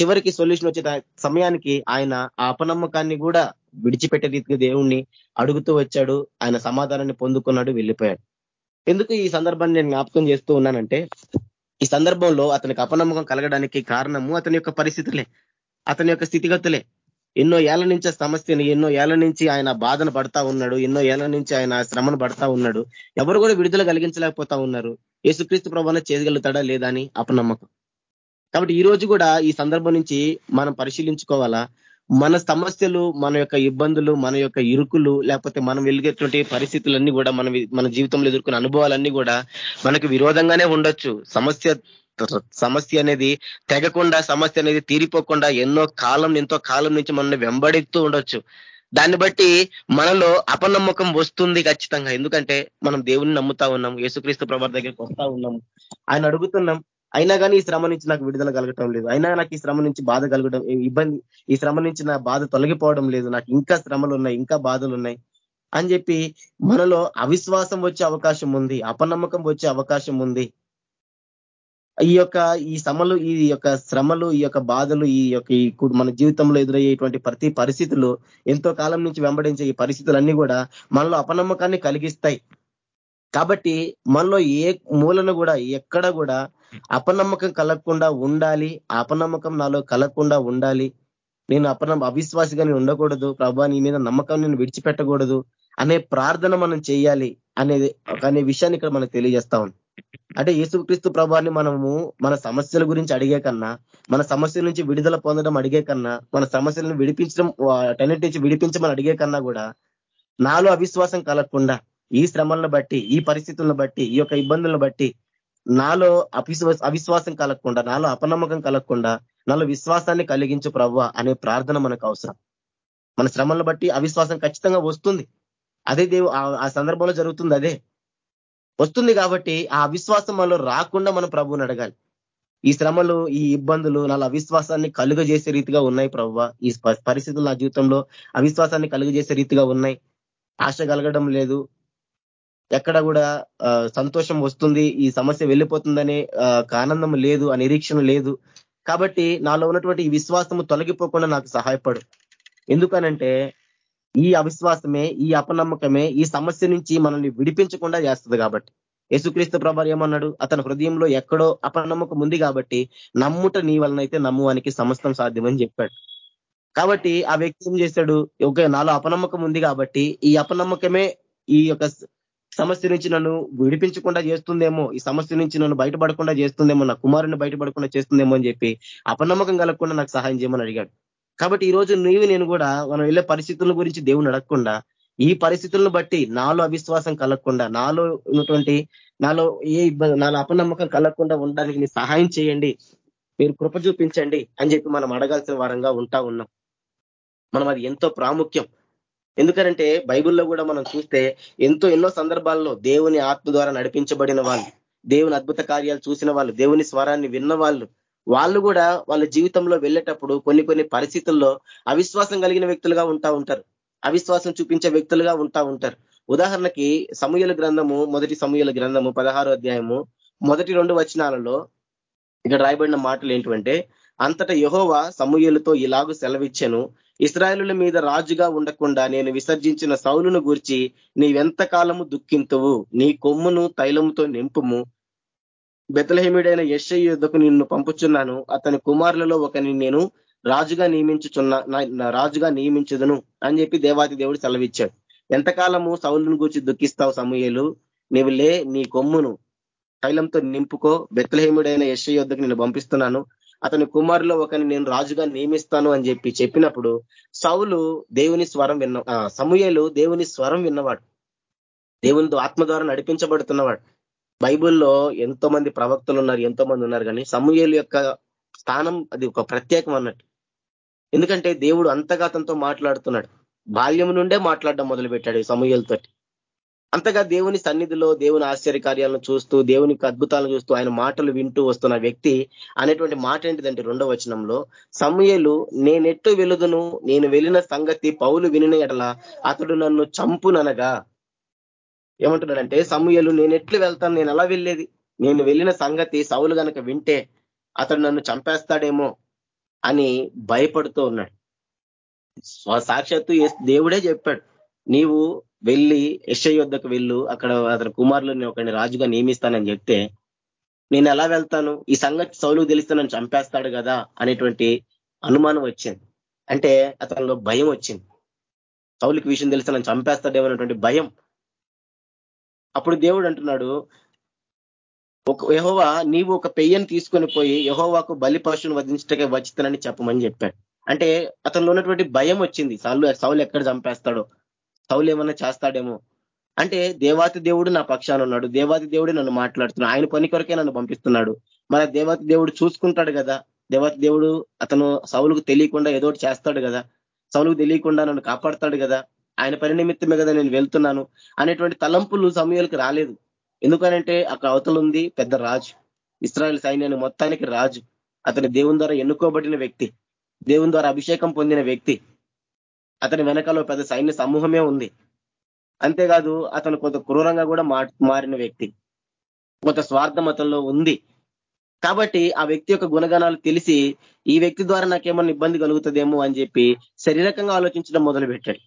చివరికి సొల్యూషన్ వచ్చే సమయానికి ఆయన ఆ అపనమ్మకాన్ని కూడా విడిచిపెట్టే రీతిగా దేవుణ్ణి అడుగుతూ వచ్చాడు. ఆయన సమాధానాన్ని పొందుకున్నాడు వెళ్ళిపోయాడు. ఎందుకు ఈ సందర్భాన్ని నేను జ్ఞాపకం చేస్తూ ఉన్నానంటే ఈ సందర్భంలో అతనికి అపనమ్మకం కలగడానికి కారణము అతని యొక్క పరిస్థితులే అతని యొక్క స్థితిగతులే. ఎన్నో ఏళ్ళ నుంచి సమస్యని ఎన్నో ఏళ్ళ నుంచి ఆయన బాధను పడతా ఉన్నాడు ఎన్నో ఏళ్ళ నుంచి ఆయన శ్రమను పడతా ఉన్నాడు. ఎవరు కూడా విడుదల కలిగించలేకపోతా ఉన్నారు. యేసుక్రీస్తు ప్రభావం చేయగలుగుతాడా లేదా అని అపనమ్మకం. కాబట్టి ఈ రోజు కూడా ఈ సందర్భం నుంచి మనం పరిశీలించుకోవాలా? మన సమస్యలు మన యొక్క ఇబ్బందులు మన యొక్క ఇరుకులు లేకపోతే మనం వెలిగేటువంటి పరిస్థితులన్నీ కూడా మన మన జీవితంలో ఎదుర్కొన్న అనుభవాలన్నీ కూడా మనకు విరోధంగానే ఉండొచ్చు. సమస్య సమస్య అనేది తెగకుండా సమస్య అనేది తీరిపోకుండా ఎన్నో కాలం ఎంతో కాలం నుంచి మనల్ని వెంబడిస్తూ ఉండొచ్చు. దాన్ని బట్టి మనలో అపనమ్మకం వస్తుంది ఖచ్చితంగా. ఎందుకంటే మనం దేవుని నమ్ముతా ఉన్నాం యేసుక్రీస్తు ప్రభావ దగ్గరికి వస్తా ఉన్నాము ఆయన అడుగుతున్నాం అయినా కానీ ఈ శ్రమ నుంచి నాకు విడుదల కలగటం లేదు. అయినా నాకు ఈ శ్రమ నుంచి బాధ కలగడం ఇబ్బంది ఈ శ్రమ నుంచి నా బాధ తొలగిపోవడం లేదు. నాకు ఇంకా శ్రమలు ఉన్నాయి ఇంకా బాధలు ఉన్నాయి అని చెప్పి మనలో అవిశ్వాసం వచ్చే అవకాశం ఉంది అపనమ్మకం వచ్చే అవకాశం ఉంది. ఈ యొక్క ఈ శ్రమలు ఈ యొక్క శ్రమలు ఈ యొక్క బాధలు ఈ యొక్క మన జీవితంలో ఎదురయ్యేటువంటి ప్రతి పరిస్థితులు ఎంతో కాలం నుంచి వెంబడించే ఈ పరిస్థితులన్నీ కూడా మనలో అపనమ్మకాన్ని కలిగిస్తాయి. కాబట్టి మనలో ఏ మూలను కూడా ఎక్కడ కూడా అపనమ్మకం కలగకుండా ఉండాలి. అపనమ్మకం నాలో కలగకుండా ఉండాలి. నేను అపనం అవిశ్వాసిగా నేను ఉండకూడదు. ప్రభా నీ మీద నమ్మకం నేను విడిచిపెట్టకూడదు అనే ప్రార్థన మనం చేయాలి అనేది అనే విషయాన్ని ఇక్కడ మనకు తెలియజేస్తా ఉంది అంటే యేసుక్రీస్తు ప్రభాన్ని మనము మన సమస్యల గురించి అడిగే కన్నా మన సమస్యల నుంచి విడుదల పొందడం అడిగే కన్నా మన సమస్యలను విడిపించడం అటన్నిటి నుంచి విడిపించమని అడిగే కన్నా కూడా నాలో అవిశ్వాసం కలగకుండా ఈ శ్రమలను బట్టి ఈ పరిస్థితులను బట్టి ఈ యొక్క ఇబ్బందులను బట్టి నాలో అవిశ్వాస అవిశ్వాసం కలగకుండా నాలో అపనమ్మకం కలగకుండా నాలో విశ్వాసాన్ని కలిగించు ప్రవ్వ అనే ప్రార్థన మనకు అవసరం. మన శ్రమలను బట్టి అవిశ్వాసం ఖచ్చితంగా వస్తుంది. అదే దేవు ఆ సందర్భంలో జరుగుతుంది అదే. వస్తుంది కాబట్టి ఆ అవిశ్వాసం మనలో రాకుండా మనం ప్రభువుని అడగాలి. ఈ శ్రమలు ఈ ఇబ్బందులు నాలో అవిశ్వాసాన్ని కలుగజేసే రీతిగా ఉన్నాయి ప్రవ్వ. ఈ పరిస్థితులు నా జీవితంలో అవిశ్వాసాన్ని కలుగజేసే రీతిగా ఉన్నాయి. ఆశ కలగడం లేదు. ఎక్కడ కూడా సంతోషం వస్తుంది ఈ సమస్య వెళ్ళిపోతుందనే ఆనందం లేదు ఆ నిరీక్షణ లేదు. కాబట్టి నాలో ఉన్నటువంటి ఈ విశ్వాసము తొలగిపోకుండా నాకు సహాయపడు. ఎందుకనంటే ఈ అవిశ్వాసమే ఈ అపనమ్మకమే ఈ సమస్య నుంచి మనల్ని విడిపించకుండా చేస్తుంది కాబట్టి. యేసుక్రీస్తు ప్రభావం ఏమన్నాడు? అతని హృదయంలో ఎక్కడో అపనమ్మకం ఉంది కాబట్టి నమ్ముట నీ వలనైతే నమ్మువానికి సమస్తం సాధ్యమని చెప్పాడు. కాబట్టి ఆ వ్యక్తి ఏం చేశాడు? ఒక నాలో అపనమ్మకం ఉంది కాబట్టి ఈ అపనమ్మకమే ఈ యొక్క సమస్య నుంచి నన్ను విడిపించకుండా చేస్తుందేమో ఈ సమస్య నుంచి నన్ను బయటపడకుండా చేస్తుందేమో నా కుమారుని బయటపడకుండా చేస్తుందేమో అని చెప్పి అపనమ్మకం కలగకుండా నాకు సహాయం చేయమని అడిగాడు. కాబట్టి ఈ రోజు నీవు నేను కూడా మనం వెళ్ళే పరిస్థితుల గురించి దేవుని అడగకుండా ఈ పరిస్థితులను బట్టి నాలో అవిశ్వాసం కలగకుండా నాలో ఉన్నటువంటి నాలో ఏ ఇబ్బంది నాలో అపనమ్మకం కలగకుండా ఉండడానికి నీ సహాయం చేయండి మీరు కృప చూపించండి అని చెప్పి మనం అడగాల్సిన వారంగా ఉంటా ఉన్నాం. మనం అది ఎంతో ప్రాముఖ్యం. ఎందుకంటే బైబిల్లో కూడా మనం చూస్తే ఎంతో ఎన్నో సందర్భాల్లో దేవుని ఆత్మ ద్వారా నడిపించబడిన వాళ్ళు దేవుని అద్భుత కార్యాలు చూసిన వాళ్ళు దేవుని స్వరాన్ని విన్న వాళ్ళు వాళ్ళు కూడా వాళ్ళ జీవితంలో వెళ్ళేటప్పుడు కొన్ని కొన్ని పరిస్థితుల్లో అవిశ్వాసం కలిగిన వ్యక్తులుగా ఉంటా ఉంటారు. అవిశ్వాసం చూపించే వ్యక్తులుగా ఉంటా ఉంటారు. ఉదాహరణకి సమూహల గ్రంథము మొదటి సమూహల గ్రంథము పదహారో అధ్యాయము మొదటి రెండు వచనాలలో ఇక్కడ రాయబడిన మాటలు ఏంటంటే అంతటా యహోవా సమూహలతో ఇలాగూ సెలవిచ్చాను ఇస్రాయలుల మీద రాజుగా ఉండకుండా నేను విసర్జించిన సౌలును గూర్చి నీవెంతకాలము దుఃఖింతువు? నీ కొమ్మును తైలముతో నింపుము. బెతలహేమిడైన యశ యుద్ధకు నిన్ను పంపుచున్నాను. అతని కుమారులలో ఒకని నేను రాజుగా నియమించుచున్న రాజుగా నియమించదును అని చెప్పి దేవాతి దేవుడు సెలవిచ్చాడు. ఎంతకాలము సౌలును గూర్చి దుఃఖిస్తావు సమూహలు నీవు లే నీ కొమ్మును తైలంతో నింపుకో. బెత్తలహేముడైన యశ యుద్ధకు నేను పంపిస్తున్నాను. అతని కుమారులో ఒకని నేను రాజుగా నియమిస్తాను అని చెప్పి చెప్పినప్పుడు సౌలు దేవుని స్వరం విన్న సమూహలు దేవుని స్వరం విన్నవాడు. దేవునితో ఆత్మ ద్వారా నడిపించబడుతున్నవాడు. బైబుల్లో ఎంతో మంది ప్రవక్తలు ఉన్నారు ఎంతో మంది ఉన్నారు కానీ సమూహలు యొక్క స్థానం అది ఒక ప్రత్యేకం అన్నట్టు. ఎందుకంటే దేవుడు అంతగా అతనితో మాట్లాడుతున్నాడు. బాల్యం నుండే మాట్లాడడం మొదలు పెట్టాడు సమూహలతోటి అంతగా దేవుని సన్నిధిలో దేవుని ఆశ్చర్య కార్యాలను చూస్తూ దేవుని అద్భుతాలను చూస్తూ ఆయన మాటలు వింటూ వస్తున్న వ్యక్తి అనేటువంటి మాట ఏంటిదంటే రెండో వచనంలో సమయలు నేనెట్టు వెలుదును నేను వెళ్ళిన సంగతి పౌలు వినిన ఎడల అతడు నన్ను చంపుననగా. ఏమంటున్నాడంటే సమయలు నేను ఎట్లు వెళ్తాను నేను ఎలా వెళ్ళేది. నేను వెళ్ళిన సంగతి సౌలు కనుక వింటే అతడు నన్ను చంపేస్తాడేమో అని భయపడుతూ ఉన్నాడు. సాక్షాత్తు దేవుడే చెప్పాడు నీవు వెళ్ళి యశ్వ యుద్ధకు వెళ్ళు. అక్కడ అతని కుమారులని ఒకరిని రాజుగా నియమిస్తానని చెప్తే నేను ఎలా వెళ్తాను? ఈ సంగతి సౌలుకు తెలిస్తే నన్ను చంపేస్తాడు కదా అనేటువంటి అనుమానం వచ్చింది. అంటే అతనిలో భయం వచ్చింది. సౌలికి విషయం తెలిస్తే నన్ను చంపేస్తాడేమో భయం. అప్పుడు దేవుడు అంటున్నాడు ఒక యహోవా నీవు ఒక పెయ్యను తీసుకొని పోయి యహోవాకు బలి పశువును వధించటకే వచ్చితనని చెప్పమని చెప్పాడు. అంటే అతనిలో ఉన్నటువంటి భయం వచ్చింది. సౌలు సౌలు ఎక్కడ చంపేస్తాడో. సౌలు ఏమన్నా చేస్తాడేమో. అంటే దేవాతి దేవుడు నా పక్షాన ఉన్నాడు. దేవాతి దేవుడు నన్ను మాట్లాడుతున్నాడు. ఆయన పని కొరకే నన్ను పంపిస్తున్నాడు. మన దేవాతి దేవుడు చూసుకుంటాడు కదా. దేవాతి దేవుడు అతను సౌలుకు తెలియకుండా ఏదో చేస్తాడు కదా. సౌలుకు తెలియకుండా నన్ను కాపాడతాడు కదా. ఆయన పని నిమిత్తమే కదా నేను వెళ్తున్నాను అనేటువంటి తలంపులు సమయాలకు రాలేదు. ఎందుకనంటే అక్కడ అవతలు ఉంది పెద్ద రాజు. ఇస్రాయల్ సైన్యాన్ని మొత్తానికి రాజు. అతని దేవుని ద్వారా ఎన్నుకోబడిన వ్యక్తి. దేవుని ద్వారా అభిషేకం పొందిన వ్యక్తి. అతని వెనకాల పెద్ద సైన్య సమూహమే ఉంది. అంతేకాదు అతను కొంత క్రూరంగా కూడా మారిన వ్యక్తి. కొంత స్వార్థం అతనిలో ఉంది. కాబట్టి ఆ వ్యక్తి యొక్క గుణగణాలు తెలిసి ఈ వ్యక్తి ద్వారా నాకేమన్నా ఇబ్బంది కలుగుతుందేమో అని చెప్పి శరీరకంగా ఆలోచించడం మొదలు పెట్టాడు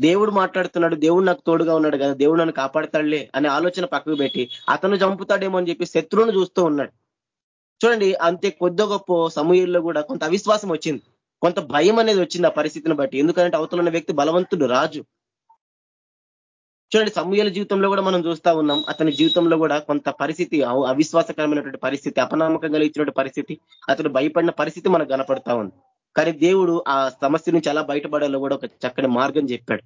దేవుడు మాట్లాడుతున్నాడు దేవుడు నాకు తోడుగా ఉన్నాడు కదా దేవుడు నన్ను కాపాడతాడులే అనే ఆలోచన పక్కకు పెట్టి అతను చంపుతాడేమో అని చెప్పి శత్రువును చూస్తూ ఉన్నాడు. చూడండి అంతే కొద్ది గొప్ప సమూహంలో కూడా కొంత అవిశ్వాసం వచ్చింది. కొంత భయం అనేది వచ్చింది ఆ పరిస్థితిని బట్టి. ఎందుకంటే అవతల ఉన్న వ్యక్తి బలవంతుడు రాజు. చూడండి సమూహల జీవితంలో కూడా మనం చూస్తా ఉన్నాం అతని జీవితంలో కూడా కొంత పరిస్థితి అవిశ్వాసకరమైనటువంటి పరిస్థితి అపనమ్మకం కలిగించినటువంటి పరిస్థితి అతను భయపడిన పరిస్థితి మనకు కనపడతా ఉంది. కానీ దేవుడు ఆ సమస్య నుంచి ఎలా బయటపడాలో కూడా ఒక చక్కని మార్గం చెప్పాడు.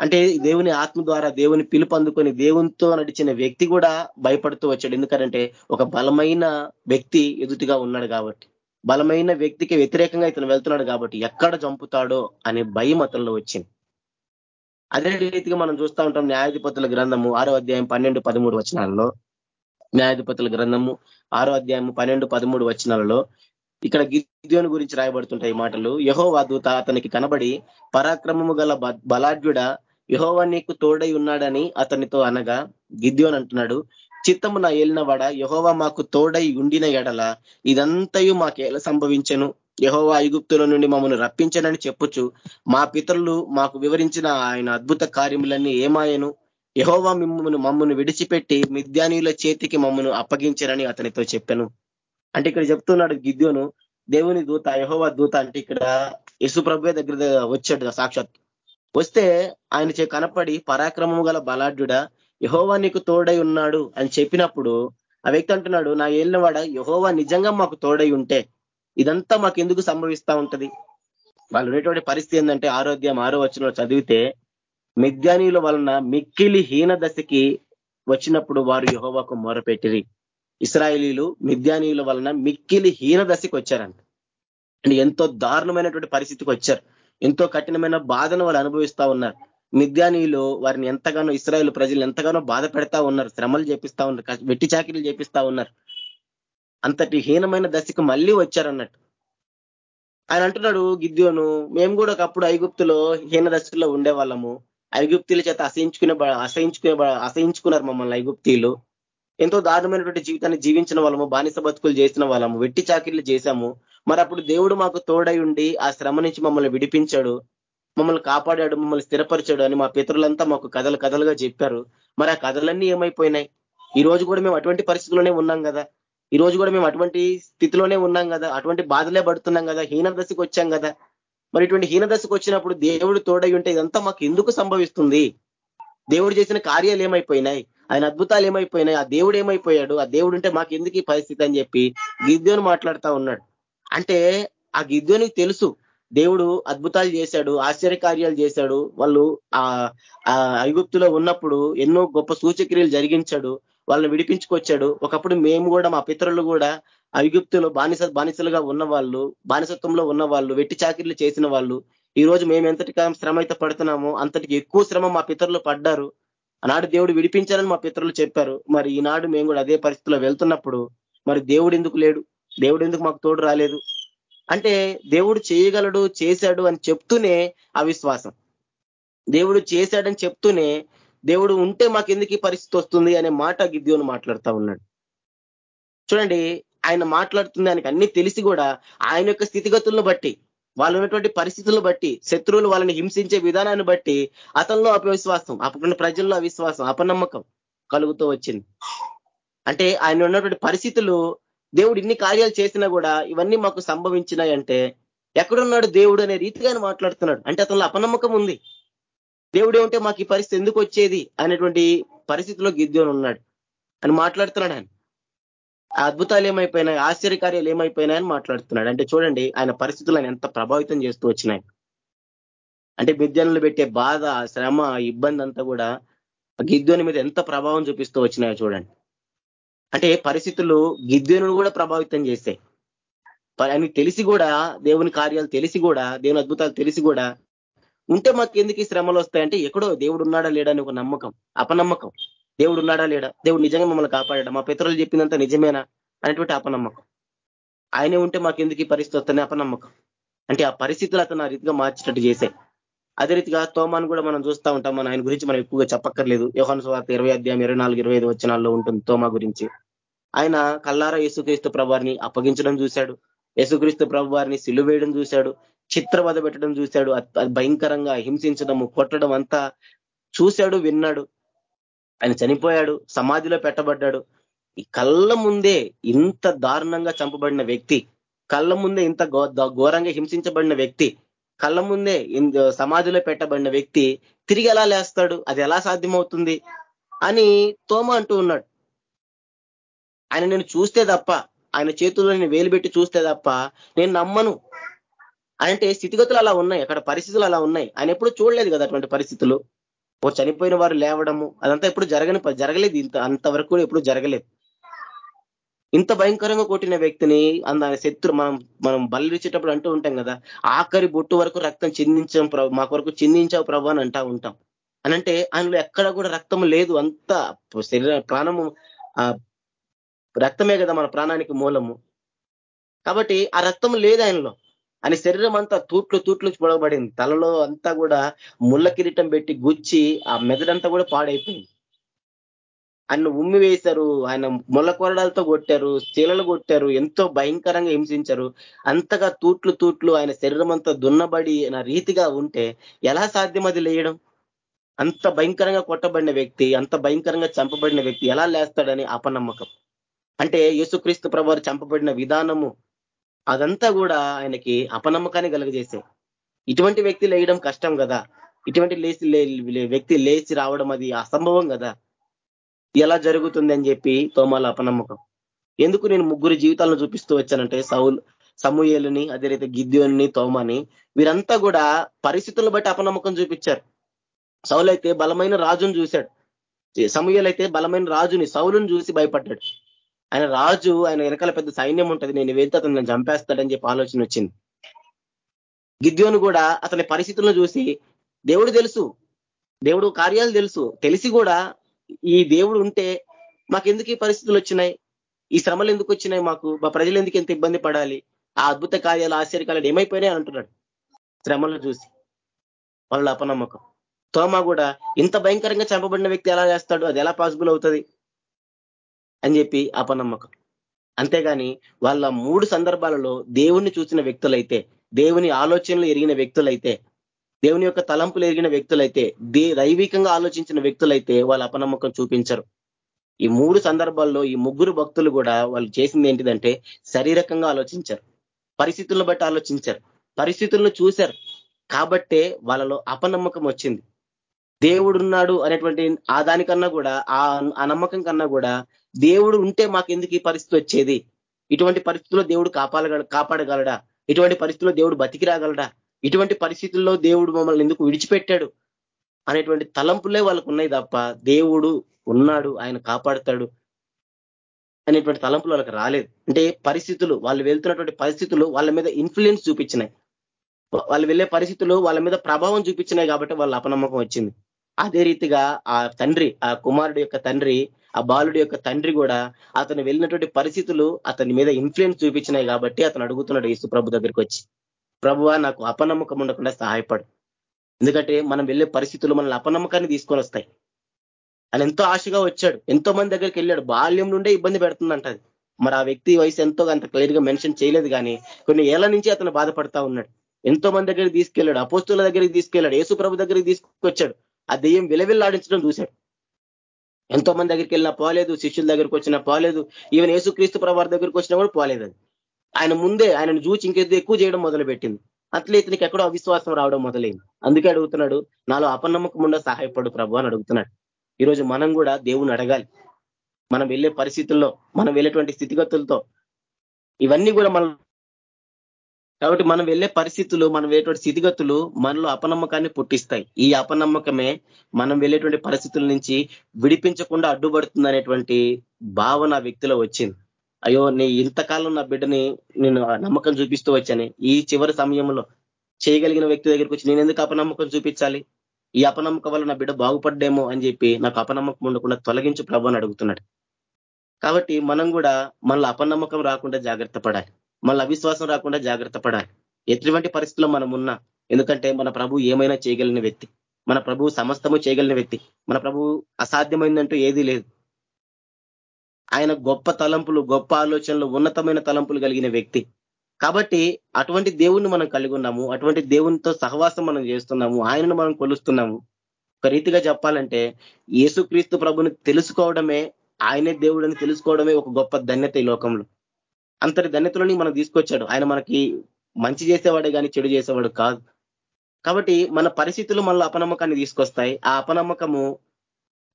అంటే దేవుని ఆత్మ ద్వారా దేవుని పిలుపు అందుకొని దేవునితో నడిచిన వ్యక్తి కూడా భయపడుతూ వచ్చాడు. ఎందుకంటే ఒక బలమైన వ్యక్తి ఎదుటిగా ఉన్నాడు కాబట్టి. బలమైన వ్యక్తికి వ్యతిరేకంగా ఇతను వెళ్తున్నాడు కాబట్టి ఎక్కడ చంపుతాడో అనే భయం అతనిలో వచ్చింది. అదే రీతిగా మనం చూస్తూ ఉంటాం న్యాయాధిపతుల గ్రంథము ఆరో అధ్యాయం పన్నెండు పదమూడు వచనాలలో. న్యాయాధిపతుల గ్రంథము ఆరో అధ్యాయం పన్నెండు పదమూడు వచనాలలో ఇక్కడ గిద్యోని గురించి రాయబడుతుంటాయి మాటలు. యహోవా దూత అతనికి కనబడి పరాక్రమము గల బలాఢ్యుడ యహోవా నీకు తోడై ఉన్నాడని అతనితో అనగా గిద్యోన్ అంటున్నాడు. చిత్తము నా ఏలినవాడ యహోవా మాకు తోడై ఉండిన ఎడల ఇదంతయు మాకేల సంభవించను? యహోవా ఐగుప్తుల నుండి మమ్మల్ని రప్పించనని చెప్పొచ్చు మా పితరులు మాకు వివరించిన ఆయన అద్భుత కార్యములన్నీ ఏమాయను? యహోవా మిమ్మల్ని మమ్మల్ని విడిచిపెట్టి మిద్యానీయుల చేతికి మమ్మను అప్పగించరని అతనితో చెప్పాను. అంటే ఇక్కడ చెప్తున్నాడు గిద్యోను దేవుని దూత యహోవా దూత అంటే ఇక్కడ ప్రభు దగ్గర వచ్చాడు సాక్షాత్ వస్తే ఆయన చే కనపడి పరాక్రమము గల బలాఢ్యుడ యహోవా నీకు తోడై ఉన్నాడు అని చెప్పినప్పుడు ఆ వ్యక్తి అంటున్నాడు నా ఏళ్ళవాడ యహోవా నిజంగా మాకు తోడై ఉంటే ఇదంతా మాకు ఎందుకు సంభవిస్తా ఉంటది? వాళ్ళు ఉండేటువంటి పరిస్థితి ఏంటంటే ఆరోగ్యం ఆరో వచ్చిన చదివితే మిగ్గానీల వలన మిక్కిలి హీన దశకి వచ్చినప్పుడు వారు యహోవాకు మొరపెట్టిరి. ఇస్రాయేలీలు మిద్యానీయుల వలన మిక్కిలి హీన దశకి వచ్చారంట. అండ్ ఎంతో దారుణమైనటువంటి పరిస్థితికి వచ్చారు. ఎంతో కఠినమైన బాధను వాళ్ళు అనుభవిస్తా ఉన్నారు. మిద్యానీలో వారిని ఎంతగానో ఇస్రాయల్ ప్రజలు ఎంతగానో బాధ పెడతా ఉన్నారు శ్రమలు చేపిస్తా ఉన్నారు వెట్టి చాకిరీలు చేపిస్తా ఉన్నారు. అంతటి హీనమైన దశకు మళ్ళీ వచ్చారన్నట్టు. ఆయన అంటున్నాడు గిద్యోను మేము కూడా ఒకప్పుడు ఐగుప్తులో హీన దశలో ఉండేవాళ్ళము. ఐగుప్తుల చేత అసహించుకునే అసహించుకునే అసహించుకున్నారు మమ్మల్ని ఐగుప్తీలు ఎంతో దారుణమైనటువంటి జీవితాన్ని జీవించిన వాళ్ళము బానిస బతుకులు చేసిన వాళ్ళము వెట్టి చాకిర్లు చేశాము. మరి అప్పుడు దేవుడు మాకు తోడై ఉండి ఆ శ్రమ నుంచి మమ్మల్ని విడిపించాడు. మమ్మల్ని కాపాడాడు మమ్మల్ని స్థిరపరిచాడు అని మా పితరులంతా మాకు కథలు కథలుగా చెప్పారు. మరి ఆ కథలన్నీ ఏమైపోయినాయి? ఈ రోజు కూడా మేము అటువంటి పరిస్థితుల్లోనే ఉన్నాం కదా? ఈ రోజు కూడా మేము అటువంటి స్థితిలోనే ఉన్నాం కదా? అటువంటి బాధలే పడుతున్నాం కదా? హీన దశకు వచ్చాం కదా? మరి ఇటువంటి హీన దశకు వచ్చినప్పుడు దేవుడు తోడై ఉంటే ఇదంతా మాకు ఎందుకు సంభవిస్తుంది? దేవుడు చేసిన కార్యాలు ఏమైపోయినాయి? ఆయన అద్భుతాలు ఏమైపోయినాయి? ఆ దేవుడు ఏమైపోయాడు? ఆ దేవుడు ఉంటే మాకు ఎందుకు ఈ పరిస్థితి అని చెప్పి గిద్యోని మాట్లాడుతూ ఉన్నాడు. అంటే ఆ గిద్యోనికి తెలుసు. దేవుడు అద్భుతాలు చేశాడు ఆశ్చర్యకార్యాలు చేశాడు. వాళ్ళు ఆ ఐగుప్తులో ఉన్నప్పుడు ఎన్నో గొప్ప సూచక్రియలు జరిగించాడు. వాళ్ళని విడిపించుకొచ్చాడు. ఒకప్పుడు మేము కూడా మా పితరులు కూడా ఐగుప్తులో బానిస బానిసలుగా ఉన్న వాళ్ళు బానిసత్వంలో ఉన్న వాళ్ళు వెట్టి చాకిర్లు చేసిన వాళ్ళు. ఈ రోజు మేము ఎంతటి శ్రమ అయితే పడుతున్నామో అంతటికి ఎక్కువ శ్రమ మా పితరులు పడ్డారు. ఆనాడు దేవుడు విడిపించాలని మా పితరులు చెప్పారు. మరి ఈనాడు మేము కూడా అదే పరిస్థితిలో వెళ్తున్నప్పుడు మరి దేవుడు ఎందుకు లేడు? దేవుడు ఎందుకు మాకు తోడు రాలేదు? అంటే దేవుడు చేయగలడు చేశాడు అని చెప్తూనే అవిశ్వాసం దేవుడు చేశాడని చెప్తూనే దేవుడు ఉంటే మాకు ఎందుకు ఈ పరిస్థితి వస్తుంది అనే మాట గిద్యోను మాట్లాడుతూ ఉన్నాడు. చూడండి ఆయన మాట్లాడుతుంది ఆయనకు అన్ని తెలిసి కూడా ఆయన యొక్క స్థితిగతులను బట్టి వాళ్ళు ఉన్నటువంటి పరిస్థితులను బట్టి శత్రువులు వాళ్ళని హింసించే విధానాన్ని బట్టి అతనిలో అపవిశ్వాసం అప్పుడు ప్రజల్లో అవిశ్వాసం అపనమ్మకం కలుగుతూ వచ్చింది. అంటే ఆయన ఉన్నటువంటి పరిస్థితులు దేవుడు ఇన్ని కార్యాలు చేసినా కూడా ఇవన్నీ మాకు సంభవించినాయంటే ఎక్కడున్నాడు దేవుడు అనే రీతిగా మాట్లాడుతున్నాడు. అంటే అతనిలో అపనమ్మకం ఉంది. దేవుడే ఉంటే మాకు ఈ పరిస్థితి ఎందుకు వచ్చేది అనేటువంటి పరిస్థితిలో గిద్యోని ఉన్నాడు. అని మాట్లాడుతున్నాడు ఆయన. అద్భుతాలు ఏమైపోయినాయి? ఆశ్చర్యకార్యాలు ఏమైపోయినాయని మాట్లాడుతున్నాడు. అంటే చూడండి ఆయన పరిస్థితులు ఆయన ఎంత ప్రభావితం చేస్తూ వచ్చినాయి. అంటే విద్యనులు పెట్టే బాధ శ్రమ ఇబ్బంది అంతా కూడా గిద్యోని మీద ఎంత ప్రభావం చూపిస్తూ వచ్చినాయో చూడండి. అంటే పరిస్థితులు గిద్యోను కూడా ప్రభావితం చేస్తాయి. అని తెలిసి కూడా దేవుని కార్యాలు తెలిసి కూడా దేవుని అద్భుతాలు తెలిసి కూడా ఉంటే మాకు ఎందుకు ఈ శ్రమలు వస్తాయంటే ఎక్కడో దేవుడు ఉన్నాడా లేడా అని ఒక నమ్మకం అపనమ్మకం. దేవుడు ఉన్నాడా లేడా? దేవుడు నిజంగా మమ్మల్ని కాపాడా మా పితరులు చెప్పిందంతా నిజమేనా? అనేటువంటి అపనమ్మకం. ఆయనే ఉంటే మాకు ఎందుకు ఈ పరిస్థితి వస్తుంది అపనమ్మకం. అంటే ఆ పరిస్థితులు అతను ఆ రీతిగా మార్చినట్టు చేశాయి. అదే రీతిగా తోమాను కూడా మనం చూస్తూ ఉంటాం. మనం ఆయన గురించి మనం ఎక్కువగా చెప్పక్కర్లేదు. యోహాను స్వార్త ఇరవై అధ్యాయం ఇరవై నాలుగు ఇరవై ఐదు వచ్చినాల్లో ఉంటుంది తోమా గురించి. ఆయన కల్లారా యేసుక్రీస్తు ప్రభువారిని అప్పగించడం చూశాడు. యేసుక్రీస్తు ప్రభువారిని సిలువేయడం చూశాడు. చిత్రవద పెట్టడం చూశాడు. భయంకరంగా హింసించడము కొట్టడం అంతా చూశాడు విన్నాడు. ఆయన చనిపోయాడు సమాధిలో పెట్టబడ్డాడు. ఈ కళ్ళ ముందే ఇంత దారుణంగా చంపబడిన వ్యక్తి కళ్ళ ముందే ఇంత ఘోరంగా హింసించబడిన వ్యక్తి కళ్ళ ముందే సమాధిలో పెట్టబడిన వ్యక్తి తిరిగి ఎలా లేస్తాడు? అది ఎలా సాధ్యమవుతుంది? అని తోమ అంటూ ఉన్నాడు. ఆయన నేను చూస్తే తప్ప ఆయన చేతుల్లో నేను వేలు పెట్టి చూస్తే తప్ప నేను నమ్మను. అంటే స్థితిగతులు అలా ఉన్నాయి. అక్కడ పరిస్థితులు అలా ఉన్నాయి. ఆయన ఎప్పుడు చూడలేదు కదా అటువంటి పరిస్థితులు. ఓ చనిపోయిన వారు లేవడము అదంతా ఎప్పుడు జరగని జరగలేదు. ఇంత అంతవరకు ఎప్పుడు జరగలేదు. ఇంత భయంకరంగా కొట్టిన వ్యక్తిని అంద శత్రు మనం మనం బలిచ్చేటప్పుడు అంటూ ఉంటాం కదా ఆఖరి బొట్టు వరకు రక్తం చిందించాం ప్రభు మాకు వరకు చిందించావు ప్రభు అని అంటా ఉంటాం. అనంటే ఆయనలో ఎక్కడ కూడా రక్తం లేదు అంత శరీర ప్రాణము రక్తమే కదా మన ప్రాణానికి మూలము. కాబట్టి ఆ రక్తం లేదు ఆయనలో. అని శరీరం అంతా తూట్లు తూట్లు పొడవబడింది. తలలో అంతా కూడా ముళ్ళ కిరీటం పెట్టి గుచ్చి ఆ మెదడంతా కూడా పాడైపోయింది. ఆయన ఉమ్మి వేశారు ఆయన ముళ్ళ కొట్టారు చీలలు కొట్టారు ఎంతో భయంకరంగా హింసించారు. అంతగా తూట్లు తూట్లు ఆయన శరీరం అంతా దున్నబడి రీతిగా ఉంటే ఎలా సాధ్యం అది లేయడం? అంత భయంకరంగా కొట్టబడిన వ్యక్తి అంత భయంకరంగా చంపబడిన వ్యక్తి ఎలా లేస్తాడని అపనమ్మకం. అంటే యేసుక్రీస్తు ప్రభు చంపబడిన విధానము అదంతా కూడా ఆయనకి అపనమ్మకాన్ని కలుగజేసే. ఇటువంటి వ్యక్తి లేయడం కష్టం కదా. ఇటువంటి లేచి వ్యక్తి లేచి రావడం అది అసంభవం కదా. ఎలా జరుగుతుంది అని చెప్పి తోమాల అపనమ్మకం. ఎందుకు నేను ముగ్గురు జీవితాలను చూపిస్తూ వచ్చానంటే సౌల్ సమూహేలుని అదే రైతే గిద్యోని తోమని వీరంతా కూడా పరిస్థితులను బట్టి అపనమ్మకం చూపించారు. సౌలు అయితే బలమైన రాజును చూశాడు. సమూహలైతే బలమైన రాజుని సౌలును చూసి భయపడ్డాడు. ఆయన రాజు ఆయన వెనకాల పెద్ద సైన్యం ఉంటుంది నేను వెళ్తే అతను నేను చంపేస్తాడని చెప్పి ఆలోచన వచ్చింది. గిద్యోను కూడా అతని పరిస్థితులను చూసి దేవుడు తెలుసు దేవుడు కార్యాలు తెలుసు తెలిసి కూడా ఈ దేవుడు ఉంటే మాకెందుకు ఈ పరిస్థితులు వచ్చినాయి? ఈ శ్రమలు ఎందుకు వచ్చినాయి మాకు? మా ప్రజలు ఎందుకు ఎంత ఇబ్బంది పడాలి? ఆ అద్భుత కార్యాలు ఆశ్చర్యకాలు ఏమైపోయినాయి అంటున్నాడు. శ్రమలు చూసి. వాళ్ళ అపనమ్మకం. తోమా కూడా ఇంత భయంకరంగా చంపబడిన వ్యక్తి ఎలా చేస్తాడు? అది ఎలా పాసిబుల్ అవుతుంది? అని చెప్పి అపనమ్మకం. అంతేగాని వాళ్ళ మూడు సందర్భాలలో దేవుణ్ణి చూసిన వ్యక్తులైతే దేవుని ఆలోచనలు ఎరిగిన వ్యక్తులైతే దేవుని యొక్క తలంపులు ఎరిగిన వ్యక్తులైతే దే దైవికంగా ఆలోచించిన వ్యక్తులైతే వాళ్ళు అపనమ్మకం చూపించరు. ఈ మూడు సందర్భాల్లో ఈ ముగ్గురు భక్తులు కూడా వాళ్ళు చేసింది ఏంటిదంటే శారీరకంగా ఆలోచించారు. పరిస్థితులను బట్టి ఆలోచించారు. పరిస్థితులను చూశారు కాబట్టే వాళ్ళలో అపనమ్మకం వచ్చింది. దేవుడున్నాడు అనేటువంటి ఆ దానికన్నా కూడా ఆ నమ్మకం కన్నా కూడా దేవుడు ఉంటే మాకు ఎందుకు ఈ పరిస్థితి వచ్చేది? ఇటువంటి పరిస్థితుల్లో దేవుడు కాపాడగల కాపాడగలడా? ఇటువంటి పరిస్థితుల్లో దేవుడు బతికి రాగలడా ఇటువంటి పరిస్థితుల్లో దేవుడు మమ్మల్ని ఎందుకు విడిచిపెట్టాడు అనేటువంటి తలంపులే వాళ్ళకు ఉన్నాయి తప్ప దేవుడు ఉన్నాడు ఆయన కాపాడతాడు అనేటువంటి తలంపులు వాళ్ళకి రాలేదు. అంటే పరిస్థితులు వాళ్ళు వెళ్తున్నటువంటి పరిస్థితులు వాళ్ళ మీద ఇన్ఫ్లుయెన్స్ చూపించినాయి. వాళ్ళు వెళ్ళే పరిస్థితులు వాళ్ళ మీద ప్రభావం చూపించినాయి కాబట్టి వాళ్ళ అపనమ్మకం వచ్చింది. అదే రీతిగా ఆ తండ్రి ఆ కుమారుడు యొక్క తండ్రి ఆ బాలుడి యొక్క తండ్రి కూడా అతను వెళ్ళినటువంటి పరిస్థితులు అతని మీద ఇన్ఫ్లుయెన్స్ చూపించినాయి కాబట్టి అతను అడుగుతున్నాడు యేసు ప్రభు దగ్గరికి వచ్చి. ప్రభువా నాకు అపనమ్మకం ఉండకుండా సహాయపడు. ఎందుకంటే మనం వెళ్ళే పరిస్థితులు మనల్ని అపనమ్మకాన్ని తీసుకొని వస్తాయి. ఆయన ఎంతో ఆశగా వచ్చాడు. ఎంతో మంది దగ్గరికి వెళ్ళాడు. బాల్యం నుండే ఇబ్బంది పెడుతుందంట అది. మరి ఆ వ్యక్తి వయసు ఎంతో అంత క్లియర్గా మెన్షన్ చేయలేదు కానీ కొన్ని ఏళ్ళ నుంచి అతను బాధపడతా ఉన్నాడు. ఎంతో మంది దగ్గరికి తీసుకెళ్ళాడు. అపోస్తుల దగ్గరికి తీసుకెళ్ళాడు. యేసు ప్రభు దగ్గరికి తీసుకొచ్చాడు. ఆ దెయ్యం విలవిల్లాడించడం చూశాడు. ఎంతో మంది దగ్గరికి వెళ్ళినా పోలేదు. శిష్యుల దగ్గరికి వచ్చినా పోలేదు. ఈవెన్ యేసుక్రీస్తు ప్రభావ దగ్గరికి వచ్చినా కూడా పోలేదు అది. ఆయన ముందే ఆయనను చూచి ఇంకెద్దు ఎక్కువ చేయడం మొదలుపెట్టింది. అట్లే ఇతనికి ఎక్కడో అవిశ్వాసం రావడం మొదలైంది. అందుకే అడుగుతున్నాడు నాలో అపనమ్మకం ఉండ సహాయపడు ప్రభు అని అడుగుతున్నాడు. ఈరోజు మనం కూడా దేవుని అడగాలి. మనం వెళ్ళే పరిస్థితుల్లో మనం వెళ్ళేటువంటి స్థితిగతులతో ఇవన్నీ కూడా మనం కాబట్టి మనం వెళ్ళే పరిస్థితులు మనం వెళ్ళేటువంటి స్థితిగతులు మనలో అపనమ్మకాన్ని పుట్టిస్తాయి. ఈ అపనమ్మకమే మనం వెళ్ళేటువంటి పరిస్థితుల నుంచి విడిపించకుండా అడ్డుపడుతుంది అనేటువంటి భావన వ్యక్తిలో వచ్చింది. అయ్యో నీ ఇంతకాలం నా బిడ్డని నేను నమ్మకం చూపిస్తూ వచ్చాను. ఈ చివరి సమయంలో చేయగలిగిన వ్యక్తి దగ్గరికి వచ్చి నేను ఎందుకు అపనమ్మకం చూపించాలి? ఈ అపనమ్మకం వల్ల నా బిడ్డ బాగుపడ్డేమో అని చెప్పి నాకు అపనమ్మకం ఉండకుండా తొలగించు ప్రభు అని అడుగుతున్నాడు. కాబట్టి మనం కూడా మళ్ళీ అపనమ్మకం రాకుండా జాగ్రత్త పడాలి. మళ్ళీ అవిశ్వాసం రాకుండా జాగ్రత్త పడాలి. ఎటువంటి పరిస్థితుల్లో మనం ఉన్నా ఎందుకంటే మన ప్రభు ఏమైనా చేయగలిగిన వ్యక్తి మన ప్రభు సమస్తము చేయగలిగిన వ్యక్తి మన ప్రభు అసాధ్యమైందంటూ ఏదీ లేదు. ఆయన గొప్ప తలంపులు గొప్ప ఆలోచనలు ఉన్నతమైన తలంపులు కలిగిన వ్యక్తి. కాబట్టి అటువంటి దేవుణ్ణి మనం కలిగి ఉన్నాము అటువంటి దేవునితో సహవాసం మనం చేస్తున్నాము ఆయనను మనం కొలుస్తున్నాము. ఒక రీతిగా చెప్పాలంటే యేసుక్రీస్తు ప్రభుని తెలుసుకోవడమే ఆయనే దేవుడని తెలుసుకోవడమే ఒక గొప్ప ధన్యత ఈ లోకంలో. అంతటి ధన్యతలని మనం తీసుకొచ్చాడు. ఆయన మనకి మంచి చేసేవాడే కానీ చెడు చేసేవాడు కాదు. కాబట్టి మన పరిస్థితులు మనలో అపనమ్మకాన్ని తీసుకొస్తాయి. ఆ అపనమ్మకము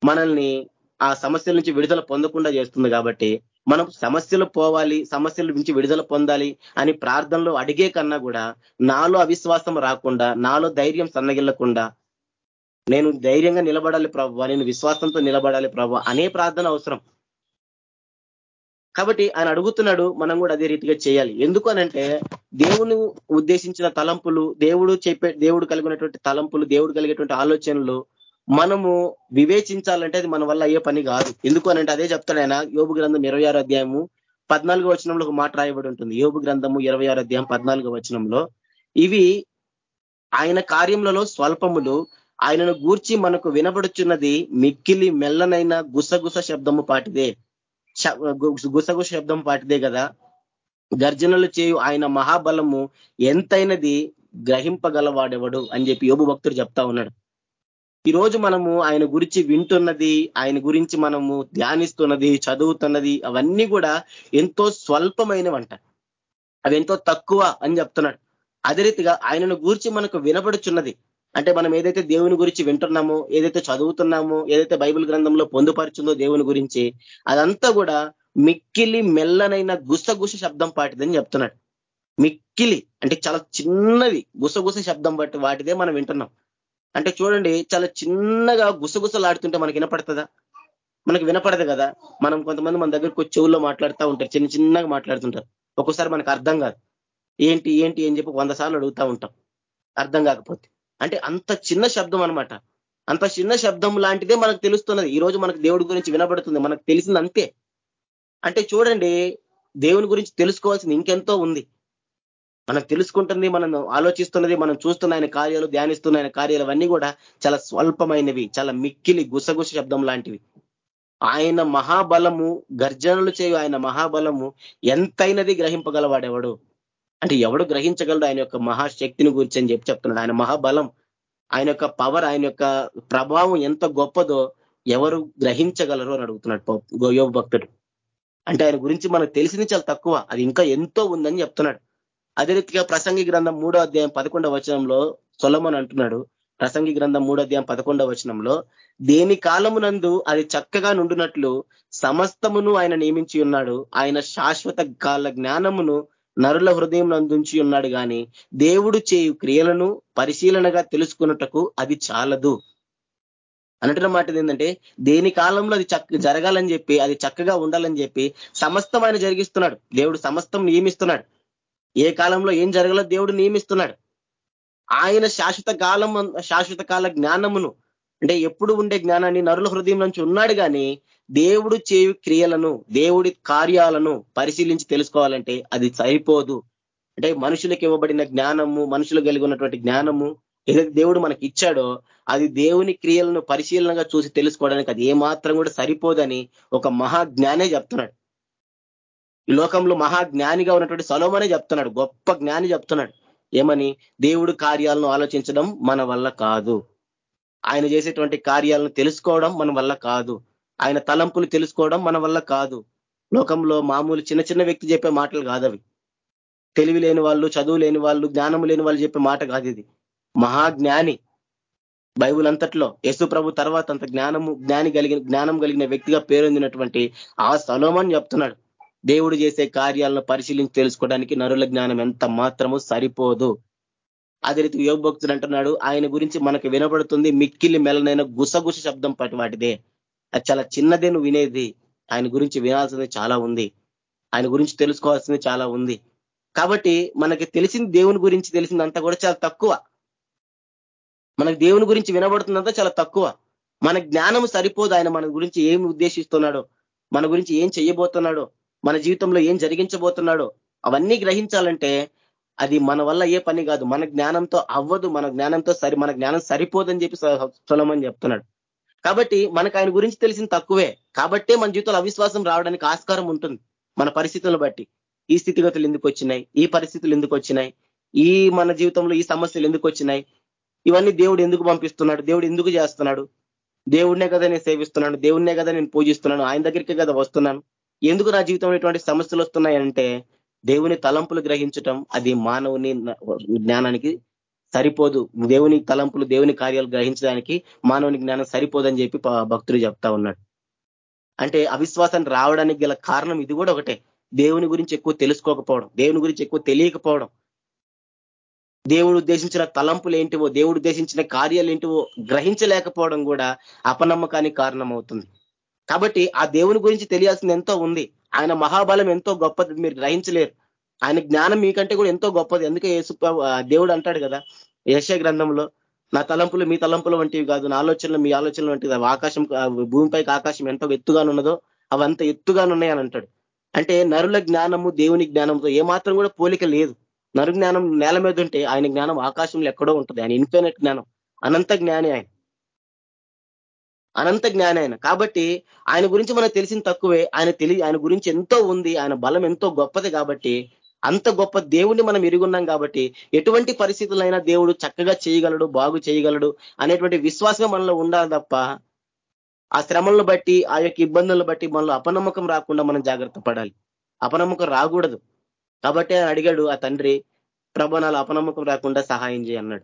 మనల్ని ఆ సమస్యల నుంచి విడుదల పొందకుండా చేస్తుంది కాబట్టి మనం సమస్యలు పోవాలి సమస్యల నుంచి విడుదల పొందాలి అని ప్రార్థనలో అడిగే కన్నా కూడా నాలో అవిశ్వాసం రాకుండా నాలో ధైర్యం సన్నగిల్లకుండా నేను ధైర్యంగా నిలబడాలి ప్రభు నేను విశ్వాసంతో నిలబడాలి ప్రభు అనే ప్రార్థన అవసరం. కాబట్టి ఆయన అడుగుతున్నాడు మనం కూడా అదే రీతిగా చేయాలి. ఎందుకు అనంటే దేవుని ఉద్దేశించిన తలంపులు దేవుడు చెప్పే దేవుడు కలిగినటువంటి తలంపులు దేవుడు కలిగేటువంటి ఆలోచనలు మనము వివేచించాలంటే అది మన వల్ల అయ్యే పని కాదు. ఎందుకు అనంటే అదే చెప్తాడు ఆయన యోగు గ్రంథం ఇరవై ఆరు అధ్యాయము పద్నాలుగో వచనంలో ఒక మాట రాయబడి ఉంటుంది. యోగు గ్రంథము ఇరవై ఆరు అధ్యాయం పద్నాలుగో వచనంలో ఇవి ఆయన కార్యములలో స్వల్పములు ఆయనను గూర్చి మనకు వినబడుచున్నది మిక్కిలి మెల్లనైన గుసగుస శబ్దము పాటిదే. గుసగుస శబ్దం పాటిదే కదా. గర్జనలు చేయు ఆయన మహాబలము ఎంతైనది గ్రహింపగలవాడెవడు? అని చెప్పి యోగు భక్తుడు చెప్తా ఉన్నాడు. ఈరోజు మనము ఆయన గురించి వింటున్నది ఆయన గురించి మనము ధ్యానిస్తున్నది చదువుతున్నది అవన్నీ కూడా ఎంతో స్వల్పమైనవంట. అవి ఎంతో తక్కువ అని చెప్తున్నాడు. అదే రీతిగా ఆయనను గూర్చి మనకు వినబడుచున్నది. అంటే మనం ఏదైతే దేవుని గురించి వింటున్నామో ఏదైతే చదువుతున్నామో ఏదైతే బైబిల్ గ్రంథంలో పొందుపరుచుందో దేవుని గురించి అదంతా కూడా మిక్కిలి మెల్లనైన గుసగుస శబ్దం పాటిదని చెప్తున్నాడు. మిక్కిలి అంటే చాలా చిన్నది గుసగుస శబ్దం బట్టి వాటిదే మనం వింటున్నాం. అంటే చూడండి చాలా చిన్నగా గుసగుసలాడుతుంటే మనకి వినపడుతుందా? మనకి వినపడదు కదా? మనం కొంతమంది మన దగ్గరకు చెవుల్లో మాట్లాడుతూ ఉంటారు చిన్న చిన్నగా మాట్లాడుతుంటారు. ఒక్కోసారి మనకు అర్థం కాదు. ఏంటి ఏంటి అని చెప్పి వంద సార్లు అడుగుతూ ఉంటాం. అర్థం కాకపోతే. అంటే అంత చిన్న శబ్దం అనమాట అంత చిన్న శబ్దం లాంటిదే మనకు తెలుస్తున్నది. ఈ రోజు మనకు దేవుడి గురించి వినబడుతుంది మనకు తెలిసింది అంతే. అంటే చూడండి దేవుని గురించి తెలుసుకోవాల్సింది ఇంకెంతో ఉంది. మనం తెలుసుకుంటుంది మనం ఆలోచిస్తున్నది మనం చూస్తున్న ఆయన కార్యాలు ధ్యానిస్తున్న ఆయన కార్యాలు అవన్నీ కూడా చాలా స్వల్పమైనవి చాలా మిక్కిలి గుసగుస శబ్దం లాంటివి. ఆయన మహాబలము గర్జనలు చేయు ఆయన మహాబలము ఎంతైనది గ్రహింపగలవాడెవడు? అంటే ఎవడు గ్రహించగలడు ఆయన యొక్క మహాశక్తిని గురించి అని చెప్పి చెప్తున్నాడు. ఆయన మహాబలం ఆయన యొక్క పవర్ ఆయన యొక్క ప్రభావం ఎంత గొప్పదో ఎవరు గ్రహించగలరు అని అడుగుతున్నాడు గోయోగ భక్తుడు. అంటే ఆయన గురించి మనకు తెలిసింది చాలా తక్కువ. అది ఇంకా ఎంతో ఉందని చెప్తున్నాడు. అదే రీతిగా ప్రసంగి గ్రంథం మూడో అధ్యాయం పదకొండవ వచనంలో సొలమన్ అంటున్నాడు. ప్రసంగి గ్రంథం మూడో అధ్యాయం పదకొండవ వచనంలో దేని కాలమునందు అది చక్కగా నుండినట్లు సమస్తమును ఆయన నియమించి ఉన్నాడు. ఆయన శాశ్వత కాల జ్ఞానమును నరుల హృదయం నందుంచి ఉన్నాడు కానీ దేవుడు చేయు క్రియలను పరిశీలనగా తెలుసుకున్నటకు అది చాలదు. అన్నట్టు మాట ఏంటంటే దేని కాలంలో అది చక్క జరగాలని చెప్పి అది చక్కగా ఉండాలని చెప్పి సమస్తం ఆయన జరిగిస్తున్నాడు. దేవుడు సమస్తం నియమిస్తున్నాడు. ఏ కాలంలో ఏం జరగాలో దేవుడు నియమిస్తున్నాడు. ఆయన శాశ్వత కాలం శాశ్వత కాల జ్ఞానమును అంటే ఎప్పుడు ఉండే జ్ఞానాన్ని నరుల హృదయం నుంచి ఉన్నాడు కానీ దేవుడు చేయు క్రియలను దేవుడి కార్యాలను పరిశీలించి తెలుసుకోవాలంటే అది సరిపోదు. అంటే మనుషులకు ఇవ్వబడిన జ్ఞానము మనుషులు కలిగి ఉన్నటువంటి జ్ఞానము ఏదైతే దేవుడు మనకి ఇచ్చాడో అది దేవుని క్రియలను పరిశీలనగా చూసి తెలుసుకోవడానికి అది ఏమాత్రం కూడా సరిపోదని ఒక మహాజ్ఞానే చెప్తున్నాడు. ఈ లోకంలో మహాజ్ఞానిగా ఉన్నటువంటి సలోమనే చెప్తున్నాడు. గొప్ప జ్ఞాని చెప్తున్నాడు. ఏమని? దేవుడు కార్యాలను ఆలోచించడం మన వల్ల కాదు. ఆయన చేసేటువంటి కార్యాలను తెలుసుకోవడం మన వల్ల కాదు. ఆయన తలంపులు తెలుసుకోవడం మన వల్ల కాదు. లోకంలో మామూలు చిన్న చిన్న వ్యక్తి చెప్పే మాటలు కాదవి. తెలివి లేని వాళ్ళు చదువు లేని వాళ్ళు జ్ఞానం లేని వాళ్ళు చెప్పే మాట కాదు ఇది. మహాజ్ఞాని బైబుల్ అంతట్లో యశు ప్రభు తర్వాత అంత జ్ఞానము జ్ఞాని కలిగిన జ్ఞానం కలిగిన వ్యక్తిగా పేరొందినటువంటి ఆ సలోమని చెప్తున్నాడు. దేవుడు చేసే కార్యాలను పరిశీలించి తెలుసుకోవడానికి నరుల జ్ఞానం ఎంత మాత్రము సరిపోదు. అదే రీతి యోగభక్తుడు అంటున్నాడు ఆయన గురించి మనకు వినబడుతుంది మిక్కిలి మెలనైన గుసగుస శబ్దం పటి వాటిదే. అది చాలా చిన్నదే నువ్వు వినేది. ఆయన గురించి వినాల్సింది చాలా ఉంది. ఆయన గురించి తెలుసుకోవాల్సింది చాలా ఉంది. కాబట్టి మనకి తెలిసింది దేవుని గురించి తెలిసిందంతా కూడా చాలా తక్కువ. మనకు దేవుని గురించి వినబడుతుందంతా చాలా తక్కువ. మన జ్ఞానం సరిపోదు. ఆయన మన గురించి ఏమి ఉద్దేశిస్తున్నాడో మన గురించి ఏం చెయ్యబోతున్నాడో మన జీవితంలో ఏం జరిగించబోతున్నాడో అవన్నీ గ్రహించాలంటే అది మన వల్ల ఏ పని కాదు. మన జ్ఞానంతో అవ్వదు. మన జ్ఞానంతో సరి మన జ్ఞానం సరిపోదని చెప్పి సులమని చెప్తున్నాడు. కాబట్టి మనకు ఆయన గురించి తెలిసిన తక్కువే. కాబట్టే మన జీవితంలో అవిశ్వాసం రావడానికి ఆస్కారం ఉంటుంది. మన పరిస్థితులను బట్టి. ఈ స్థితిగతులు ఎందుకు వచ్చినాయి? ఈ పరిస్థితులు ఎందుకు వచ్చినాయి? ఈ మన జీవితంలో ఈ సమస్యలు ఎందుకు వచ్చినాయి? ఇవన్నీ దేవుడు ఎందుకు పంపిస్తున్నాడు? దేవుడు ఎందుకు చేస్తున్నాడు? దేవుడినే కదా నేను సేవిస్తున్నాను? దేవుడినే కదా నేను పూజిస్తున్నాను? ఆయన దగ్గరికి కదా వస్తున్నాను? ఎందుకు నా జీవితంలో ఇటువంటి సమస్యలు వస్తున్నాయంటే దేవుని తలంపులు గ్రహించటం అది మానవుని జ్ఞానానికి సరిపోదు. దేవుని తలంపులు దేవుని కార్యాలు గ్రహించడానికి మానవుని జ్ఞానం సరిపోదని చెప్పి భక్తులు చెప్తా ఉన్నాడు అంటే అవిశ్వాసం రావడానికి గల కారణం ఇది కూడా ఒకటే. దేవుని గురించి ఎక్కువ తెలుసుకోకపోవడం దేవుని గురించి ఎక్కువ తెలియకపోవడం. దేవుడు ఉద్దేశించిన తలంపులు ఏంటివో దేవుడు ఉద్దేశించిన కార్యాలు ఏంటివో గ్రహించలేకపోవడం కూడా అపనమ్మకానికి కారణమవుతుంది. కాబట్టి ఆ దేవుని గురించి తెలియాల్సింది ఎంతో ఉంది. ఆయన మహాబలం ఎంతో గొప్పది మీరు గ్రహించలేరు. ఆయన జ్ఞానం మీకంటే కూడా ఎంతో గొప్పది. ఎందుకే యేసు దేవుడు అంటాడు కదా యశ గ్రంథంలో నా తలంపులు మీ తలంపులు వంటివి కాదు నా ఆలోచనలు మీ ఆలోచనలు వంటివి ఆకాశం భూమిపైకి ఆకాశం ఎంత ఎత్తుగానున్నదో అవంత ఎత్తుగానున్నాయని అంటాడు. అంటే నరుల జ్ఞానము దేవుని జ్ఞానంతో ఏమాత్రం కూడా పోలిక లేదు. నరు జ్ఞానం నేల మీద ఉంటే ఆయన జ్ఞానం ఆకాశంలో ఎక్కడో ఉంటుంది. ఆయన ఇన్ఫినిట్ జ్ఞానం అనంత జ్ఞాని ఆయన. అనంత జ్ఞాని ఆయన కాబట్టి ఆయన గురించి మనకు తెలిసిన తక్కువే. ఆయన తెలి ఆయన గురించి ఎంతో ఉంది. ఆయన బలం ఎంతో గొప్పది కాబట్టి అంత గొప్ప దేవుణ్ణి మనం ఎరుగున్నాం కాబట్టి ఎటువంటి పరిస్థితులైనా దేవుడు చక్కగా చేయగలడు బాగు చేయగలడు అనేటువంటి విశ్వాసం మనలో ఉండాలి తప్ప ఆ శ్రమలను బట్టి ఆ యొక్క ఇబ్బందులను బట్టి మనలో అపనమ్మకం రాకుండా మనం జాగ్రత్త పడాలి. అపనమ్మకం రాకూడదు. కాబట్టి ఆయన అడిగాడు ఆ తండ్రి ప్రభనాలు అపనమ్మకం రాకుండా సహాయం చేయి అన్నాడు.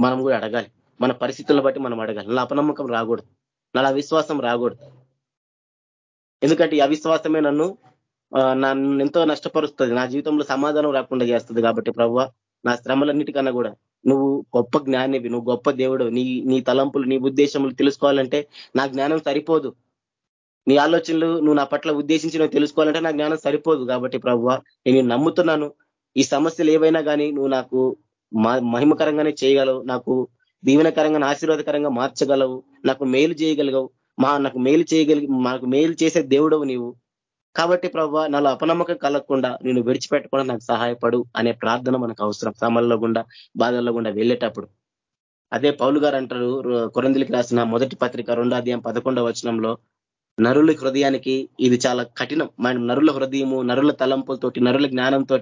మనం కూడా అడగాలి. మన పరిస్థితులను బట్టి మనం అడగాలి. నా అపనమ్మకం రాకూడదు. నా అవిశ్వాసం రాకూడదు. ఎందుకంటే ఈ అవిశ్వాసమే నన్ను నన్ను ఎంతో నష్టపరుస్తుంది. నా జీవితంలో సమాధానం రాకుండా చేస్తుంది కాబట్టి ప్రవ్వ నా శ్రమలన్నిటికన్నా కూడా నువ్వు గొప్ప జ్ఞానివి నువ్వు గొప్ప దేవుడు. నీ నీ తలంపులు నీ ఉద్దేశములు తెలుసుకోవాలంటే నా జ్ఞానం సరిపోదు. నీ ఆలోచనలు నువ్వు నా పట్ల ఉద్దేశించి నువ్వు తెలుసుకోవాలంటే నా జ్ఞానం సరిపోదు కాబట్టి ప్రవ్వ నేను నమ్ముతున్నాను. ఈ సమస్యలు ఏవైనా కానీ నువ్వు నాకు మహిమకరంగానే చేయగలవు. నాకు దీవెనకరంగా ఆశీర్వాదకరంగా మార్చగలవు. నాకు మేలు చేయగలగవు. మా నాకు మేలు చేయగలిగి మాకు మేలు చేసే దేవుడవు నీవు. కాబట్టి ప్రభావ నాలో అపనమ్మకం కలగకుండా నేను విడిచిపెట్టకుండా నాకు సహాయపడు అనే ప్రార్థన మనకు అవసరం. సమల్లో గుండా బాధల్లో గుండా వెళ్ళేటప్పుడు. అదే పౌలు గారు అంటారు కొరందిలికి రాసిన మొదటి పత్రిక రెండో అధ్యాయం పదకొండవ వచనంలో నరుల హృదయానికి ఇది చాలా కఠినం. మన నరుల హృదయము నరుల తలంపులతోటి నరుల జ్ఞానంతో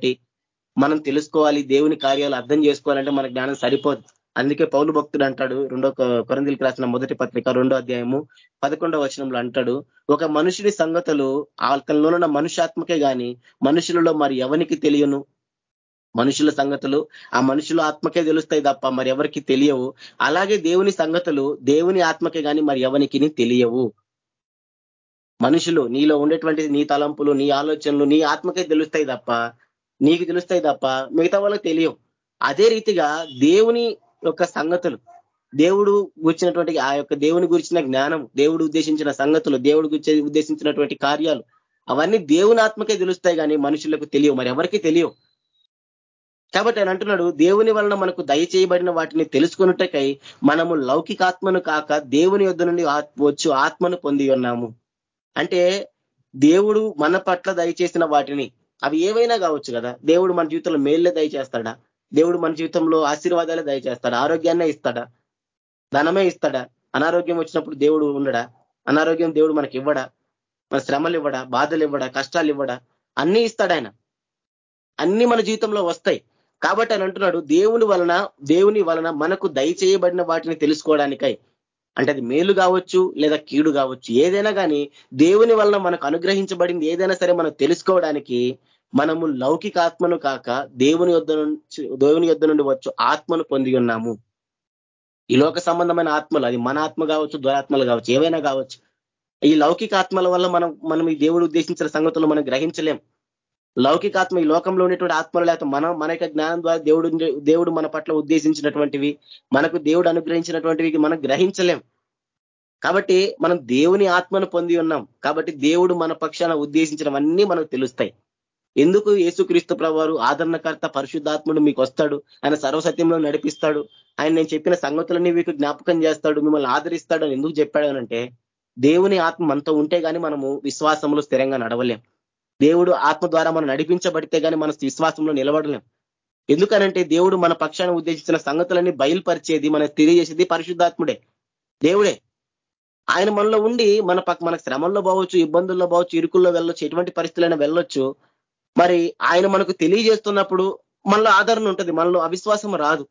మనం తెలుసుకోవాలి దేవుని కార్యాలు అర్థం చేసుకోవాలంటే మన జ్ఞానం సరిపోదు. అందుకే పౌలు భక్తుడు అంటాడు రెండో కొరందిలికి రాసిన మొదటి పత్రిక రెండో అధ్యాయము పదకొండవ వచనంలో అంటాడు ఒక మనుషుని సంగతులు అతనిలో ఉన్న మనుషాత్మకే గాని మనుషులలో మరి ఎవరికి తెలియను? మనుషుల సంగతులు ఆ మనుషుల ఆత్మకే తెలుస్తాయి తప్ప మరి ఎవరికి తెలియవు. అలాగే దేవుని సంగతులు దేవుని ఆత్మకే గాని మరి ఎవరికి తెలియవు. మనుషులు నీలో ఉండేటువంటి నీ తలంపులు నీ ఆలోచనలు నీ ఆత్మకే తెలుస్తాయి తప్ప నీకు తెలుస్తాయి తప్ప మిగతా వాళ్ళకి తెలియవు. అదే రీతిగా దేవుని యొక్క సంగతులు. దేవుడు గుర్చినటువంటి ఆ యొక్క దేవుని గురించిన జ్ఞానం దేవుడు ఉద్దేశించిన సంగతులు దేవుడు ఉద్దేశించినటువంటి కార్యాలు అవన్నీ దేవునాత్మకే తెలుస్తాయి కానీ మనుషులకు తెలియవు. మరి ఎవరికి తెలియవు? కాబట్టి ఆయన అంటున్నాడు దేవుని వలన మనకు దయచేయబడిన వాటిని తెలుసుకున్నట్టకై మనము మనము లౌకికాత్మను కాక దేవుని యొద్ నుండి వచ్చు ఆత్మను పొంది ఉన్నాము. అంటే దేవుడు మన పట్ల దయచేసిన వాటిని అవి ఏవైనా కావచ్చు కదా. దేవుడు మన జీవితంలో మేళ్ళే దయచేస్తాడా దేవుడు మన జీవితంలో ఆశీర్వాదాలే దయచేస్తాడా? ఆరోగ్యాన్నే ఇస్తాడా? ధనమే ఇస్తాడా? అనారోగ్యం వచ్చినప్పుడు దేవుడు ఉండడా? అనారోగ్యం దేవుడు మనకి ఇవ్వడా? మన శ్రమలు ఇవ్వడా? బాధలు ఇవ్వడా? కష్టాలు ఇవ్వడా? అన్నీ ఇస్తాడు ఆయన. అన్ని మన జీవితంలో వస్తాయి. కాబట్టి అని అంటున్నాడు దేవుని వలన దేవుని వలన మనకు దయచేయబడిన వాటిని తెలుసుకోవడానికై. అంటే అది మేలు కావచ్చు లేదా కీడు కావచ్చు. ఏదైనా కానీ దేవుని వలన మనకు అనుగ్రహించబడింది ఏదైనా సరే మనం తెలుసుకోవడానికి మనము లౌకిక ఆత్మను కాక దేవుని యొద్ధ నుంచి దేవుని యొద్ధ నుండి వచ్చు ఆత్మను పొంది ఉన్నాము. ఈ లోక సంబంధమైన ఆత్మలు అది మన ఆత్మ కావచ్చు దురాత్మలు కావచ్చు ఏవైనా కావచ్చు. ఈ లౌకిక ఆత్మల వల్ల మనం మనం ఈ దేవుడు ఉద్దేశించిన సంగతులు మనం గ్రహించలేం. లౌకికాత్మ ఈ లోకంలో ఉన్నటువంటి ఆత్మలు లేకపోతే మనం మన యొక్క జ్ఞానం ద్వారా దేవుడు దేవుడు మన పట్ల ఉద్దేశించినటువంటివి మనకు దేవుడు అనుగ్రహించినటువంటివి మనం గ్రహించలేం. కాబట్టి మనం దేవుని ఆత్మను పొంది ఉన్నాం. కాబట్టి దేవుడు మన పక్షాన ఉద్దేశించినవన్నీ మనకు తెలుస్తాయి. ఎందుకు యేసుక్రీస్తు ప్రభువారు ఆదరణకర్త పరిశుద్ధాత్ముడు మీకు వస్తాడు ఆయన సర్వసత్యంలో నడిపిస్తాడు. ఆయన నేను చెప్పిన సంగతులన్నీ మీకు జ్ఞాపకం చేస్తాడు. మిమ్మల్ని ఆదరిస్తాడు అని ఎందుకు చెప్పాడు అంటే దేవుని ఆత్మ మనతో ఉంటే కానీ మనము విశ్వాసంలో స్థిరంగా నడవలేం. దేవుడు ఆత్మ ద్వారా మనం నడిపించబడితే కానీ మన విశ్వాసంలో నిలబడలేం. ఎందుకనంటే దేవుడు మన పక్షాన్ని ఉద్దేశించిన సంగతులన్నీ బయలుపరిచేది మన తెలియజేసేది పరిశుద్ధాత్ముడే. దేవుడే. ఆయన మనలో ఉండి మన పక్క మన శ్రమంలో పోవచ్చు ఇబ్బందుల్లో పోవచ్చు ఇరుకుల్లో వెళ్ళొచ్చు ఎటువంటి పరిస్థితులైనా వెళ్ళొచ్చు మరి ఆయన మనకు తెలియజేస్తున్నప్పుడు మనలో ఆదరణ ఉంటుంది మనలో అవిశ్వాసం రాదు.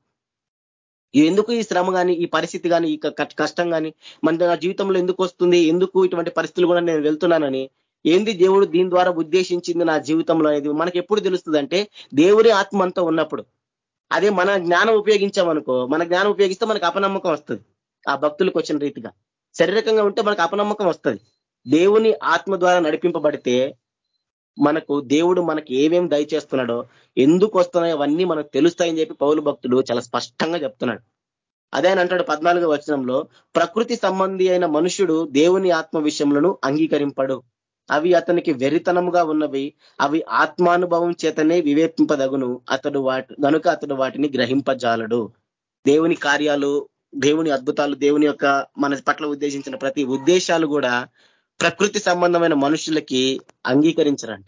ఎందుకు ఈ శ్రమ కానీ ఈ పరిస్థితి కానీ ఈ కష్టం కానీ మన నా జీవితంలో ఎందుకు వస్తుంది ఎందుకు ఇటువంటి పరిస్థితులు కూడా నేను వెళ్తున్నానని ఏంది దేవుడు దీని ద్వారా ఉద్దేశించింది నా జీవితంలో అనేది మనకి ఎప్పుడు తెలుస్తుందంటే దేవుని దేవుడి ఆత్మ అంతా ఉన్నప్పుడు. అదే మన జ్ఞానం ఉపయోగించామనుకో మన జ్ఞానం ఉపయోగిస్తే మనకు అపనమ్మకం వస్తుంది. ఆ భక్తులకు వచ్చిన రీతిగా. శారీరకంగా ఉంటే మనకు అపనమ్మకం వస్తుంది. దేవుని ఆత్మ ద్వారా నడిపింపబడితే మనకు దేవుడు మనకి ఏమేం దయచేస్తున్నాడో ఎందుకు వస్తున్నాయో అవన్నీ మనకు తెలుస్తాయని చెప్పి పౌలు భక్తుడు చాలా స్పష్టంగా చెప్తున్నాడు. అదే అని అంటాడు పద్నాలుగో వచనంలో ప్రకృతి సంబంధి అయిన మనుషుడు దేవుని ఆత్మ విషయంలో అంగీకరింపడు. అవి అతనికి వెరితనముగా ఉన్నవి అవి ఆత్మానుభవం చేతనే వివేపింపదగును. అతడు వాటి గనుక అతడు వాటిని గ్రహింపజాలడు. దేవుని కార్యాలు దేవుని అద్భుతాలు దేవుని యొక్క మన పట్ల ఉద్దేశించిన ప్రతి ఉద్దేశాలు కూడా ప్రకృతి సంబంధమైన మనుషులకి అంగీకరించరంట.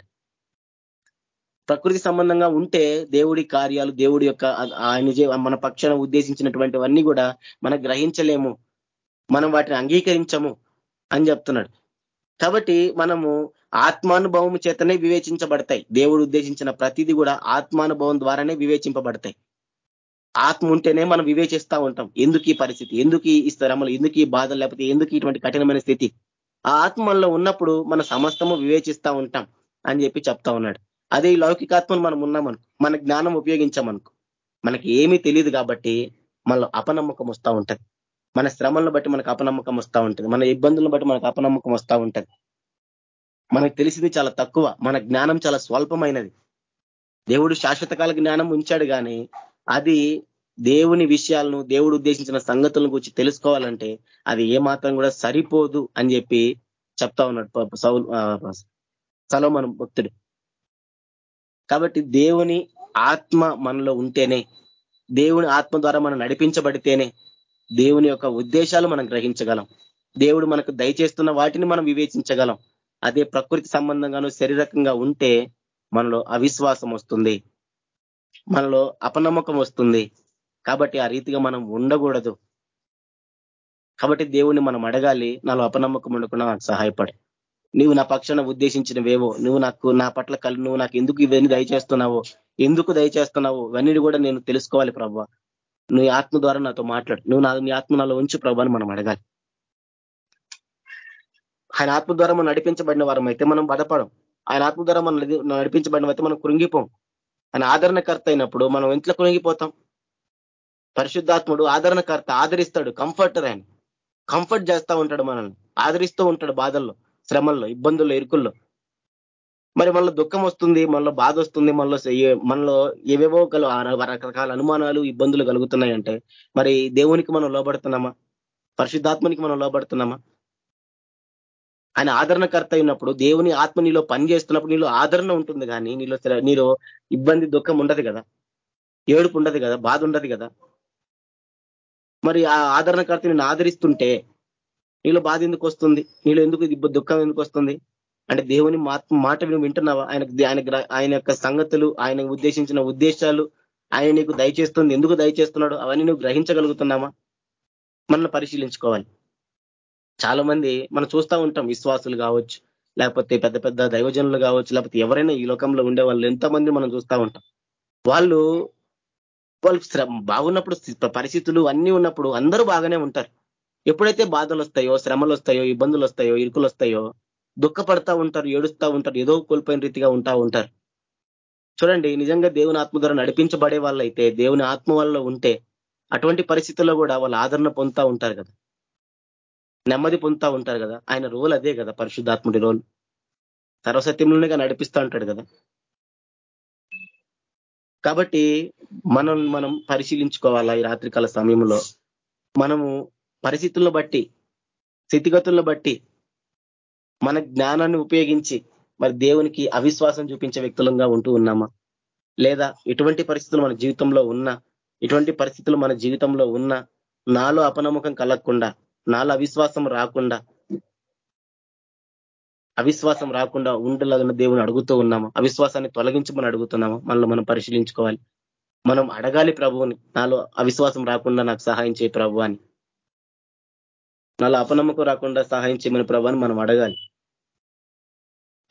ప్రకృతి సంబంధంగా ఉంటే దేవుడి కార్యాలు దేవుడి యొక్క ఆయన మన పక్షాన ఉద్దేశించినటువంటివన్నీ కూడా మనం గ్రహించలేము. మనం వాటిని అంగీకరించము అని చెప్తున్నాడు. కాబట్టి మనము ఆత్మానుభవం చేతనే వివేచించబడతాయి. దేవుడు ఉద్దేశించిన ప్రతిదీ కూడా ఆత్మానుభవం ద్వారానే వివేచింపబడతాయి. ఆత్మ ఉంటేనే మనం వివేచిస్తా ఉంటాం. ఎందుకు ఈ పరిస్థితి? ఎందుకు ఈ స్థరములు? ఎందుకు ఈ బాధలు? లేకపోతే ఎందుకు ఇటువంటి కఠినమైన స్థితి? ఆ ఆత్మల్లో ఉన్నప్పుడు మన సమస్తము వివేచిస్తూ ఉంటాం అని చెప్పి చెప్తా ఉన్నాడు. అదే ఈ లౌకికాత్మను మనం ఉన్నామనుకో మన జ్ఞానం ఉపయోగించామనుకో మనకి ఏమీ తెలియదు కాబట్టి మనలో అపనమ్మకం వస్తూ ఉంటుంది. మన శ్రమలను బట్టి మనకు అపనమ్మకం వస్తూ ఉంటుంది. మన ఇబ్బందులను బట్టి మనకు అపనమ్మకం వస్తూ ఉంటుంది. మనకు తెలిసింది చాలా తక్కువ మన జ్ఞానం చాలా స్వల్పమైనది. దేవుడు శాశ్వతకాల జ్ఞానం ఉంచాడు కానీ అది దేవుని విషయాలను దేవుడు ఉద్దేశించిన సంగతులను గురించి తెలుసుకోవాలంటే అది ఏమాత్రం కూడా సరిపోదు అని చెప్పి చెప్తా ఉన్నాడు సౌల్ సలోమన్ భక్తుడు. కాబట్టి దేవుని ఆత్మ మనలో ఉంటేనే దేవుని ఆత్మ ద్వారా మనం నడిపించబడితేనే దేవుని యొక్క ఉద్దేశాలు మనం గ్రహించగలం. దేవుడు మనకు దయచేస్తున్న వాటిని మనం వివేచించగలం. అదే ప్రకృతి సంబంధంగాను శరీరకంగా ఉంటే మనలో అవిశ్వాసం వస్తుంది. మనలో అపనమ్మకం వస్తుంది. కాబట్టి ఆ రీతిగా మనం ఉండకూడదు. కాబట్టి దేవుణ్ణి మనం అడగాలి నాలో అపనమ్మకం ఉండకుండా నాకు సహాయపడే. నువ్వు నా పక్షాన ఉద్దేశించినవేవో నువ్వు నాకు నా పట్ల కలి నువ్వు నాకు ఎందుకు ఇవన్నీ దయచేస్తున్నావో ఎందుకు దయచేస్తున్నావో ఇవన్నీ కూడా నేను తెలుసుకోవాలి ప్రభావ నువ్వు ఆత్మ ద్వారా నాతో మాట్లాడు. నువ్వు నా నీ ఆత్మ నాలో ఉంచు ప్రభాని మనం అడగాలి. ఆయన ఆత్మ ద్వారా మనం నడిపించబడిన వారం అయితే మనం బాధపడం ఆయన ఆత్మ ద్వారా మనం నడిపించబడిన అయితే మనం కృంగిపోం. ఆయన ఆదరణకర్త అయినప్పుడు మనం ఇంట్లో కృంగిపోతాం. పరిశుద్ధాత్ముడు ఆదరణకర్త ఆదరిస్తాడు కంఫర్టర్ ఆయన. కంఫర్ట్ చేస్తూ ఉంటాడు మనల్ని ఆదరిస్తూ ఉంటాడు బాధల్లో శ్రమల్లో ఇబ్బందుల్లో ఇరుకుల్లో. మరి మనలో దుఃఖం వస్తుంది మనలో బాధ వస్తుంది మనలో మనలో ఏవేవో గల రకరకాల అనుమానాలు ఇబ్బందులు కలుగుతున్నాయంటే మరి దేవునికి మనం లోబడుతున్నామా? పరిశుద్ధాత్మనికి మనం లోబడుతున్నామా? ఆయన ఆదరణకర్త అయినప్పుడు దేవుని ఆత్మ నీలో పని చేస్తున్నప్పుడు నీలో ఆదరణ ఉంటుంది కానీ నీలో నీలో ఇబ్బంది దుఃఖం ఉండదు కదా? ఏడుపు ఉండదు కదా? బాధ ఉండదు కదా? మరి ఆ ఆదరణకర్త నేను ఆదరిస్తుంటే నీలో బాధ ఎందుకు వస్తుంది? నీలో ఎందుకు దుఃఖం ఎందుకు వస్తుంది? అంటే దేవుని మాట నువ్వు వింటున్నావా? ఆయన ఆయన ఆయన యొక్క సంగతులు ఆయన ఉద్దేశించిన ఉద్దేశాలు ఆయన నీకు దయచేస్తుంది ఎందుకు దయచేస్తున్నాడు? అవన్నీ నువ్వు గ్రహించగలుగుతున్నామా మనం పరిశీలించుకోవాలి. చాలా మంది మనం చూస్తూ ఉంటాం విశ్వాసులు కావచ్చు లేకపోతే పెద్ద పెద్ద దైవజనులు కావచ్చు లేకపోతే ఎవరైనా ఈ లోకంలో ఉండే వాళ్ళు ఎంతమంది మనం చూస్తూ ఉంటాం. వాళ్ళు వాళ్ళు బాగున్నప్పుడు పరిస్థితులు అన్నీ ఉన్నప్పుడు అందరూ బాగానే ఉంటారు. ఎప్పుడైతే బాధలు వస్తాయో శ్రమలు వస్తాయో ఇబ్బందులు వస్తాయో ఇరుకులు వస్తాయో దుఃఖపడతా ఉంటారు ఏడుస్తూ ఉంటారు ఏదో కోల్పోయిన రీతిగా ఉంటా ఉంటారు. చూడండి నిజంగా దేవుని ఆత్మ ద్వారా నడిపించబడే వాళ్ళైతే దేవుని ఆత్మ వల్ల ఉంటే అటువంటి పరిస్థితుల్లో కూడా వాళ్ళు ఆదరణ పొందుతా ఉంటారు కదా. నెమ్మది పొందుతా ఉంటారు కదా. ఆయన రోల్ అదే కదా పరిశుద్ధాత్ముడి రోల్. సర్వసత్యంలోనే నడిపిస్తూ ఉంటాడు కదా. కాబట్టి మనం మనం పరిశీలించుకోవాలా ఈ రాత్రికాల సమయంలో? మనము పరిస్థితులను బట్టి స్థితిగతులను బట్టి మన జ్ఞానాన్ని ఉపయోగించి మరి దేవునికి అవిశ్వాసం చూపించే వ్యక్తులంగా ఉంటూ ఉన్నామా? లేదా ఎటువంటి పరిస్థితులు మన జీవితంలో ఉన్నా ఇటువంటి పరిస్థితులు మన జీవితంలో ఉన్నా నాలో అపనమ్మకం కలగకుండా నాలో అవిశ్వాసం రాకుండా అవిశ్వాసం రాకుండా ఉండలాగిన దేవుని అడుగుతూ ఉన్నామా. అవిశ్వాసాన్ని తొలగించమని అడుగుతున్నామా. మనల్ని మనం పరిశీలించుకోవాలి. మనం అడగాలి ప్రభువుని. నాలో అవిశ్వాసం రాకుండా నాకు సహాయం చేయ ప్రభు అని. నాలో అపనమ్మకం రాకుండా సహాయం చేయమని ప్రభు అని మనం అడగాలి.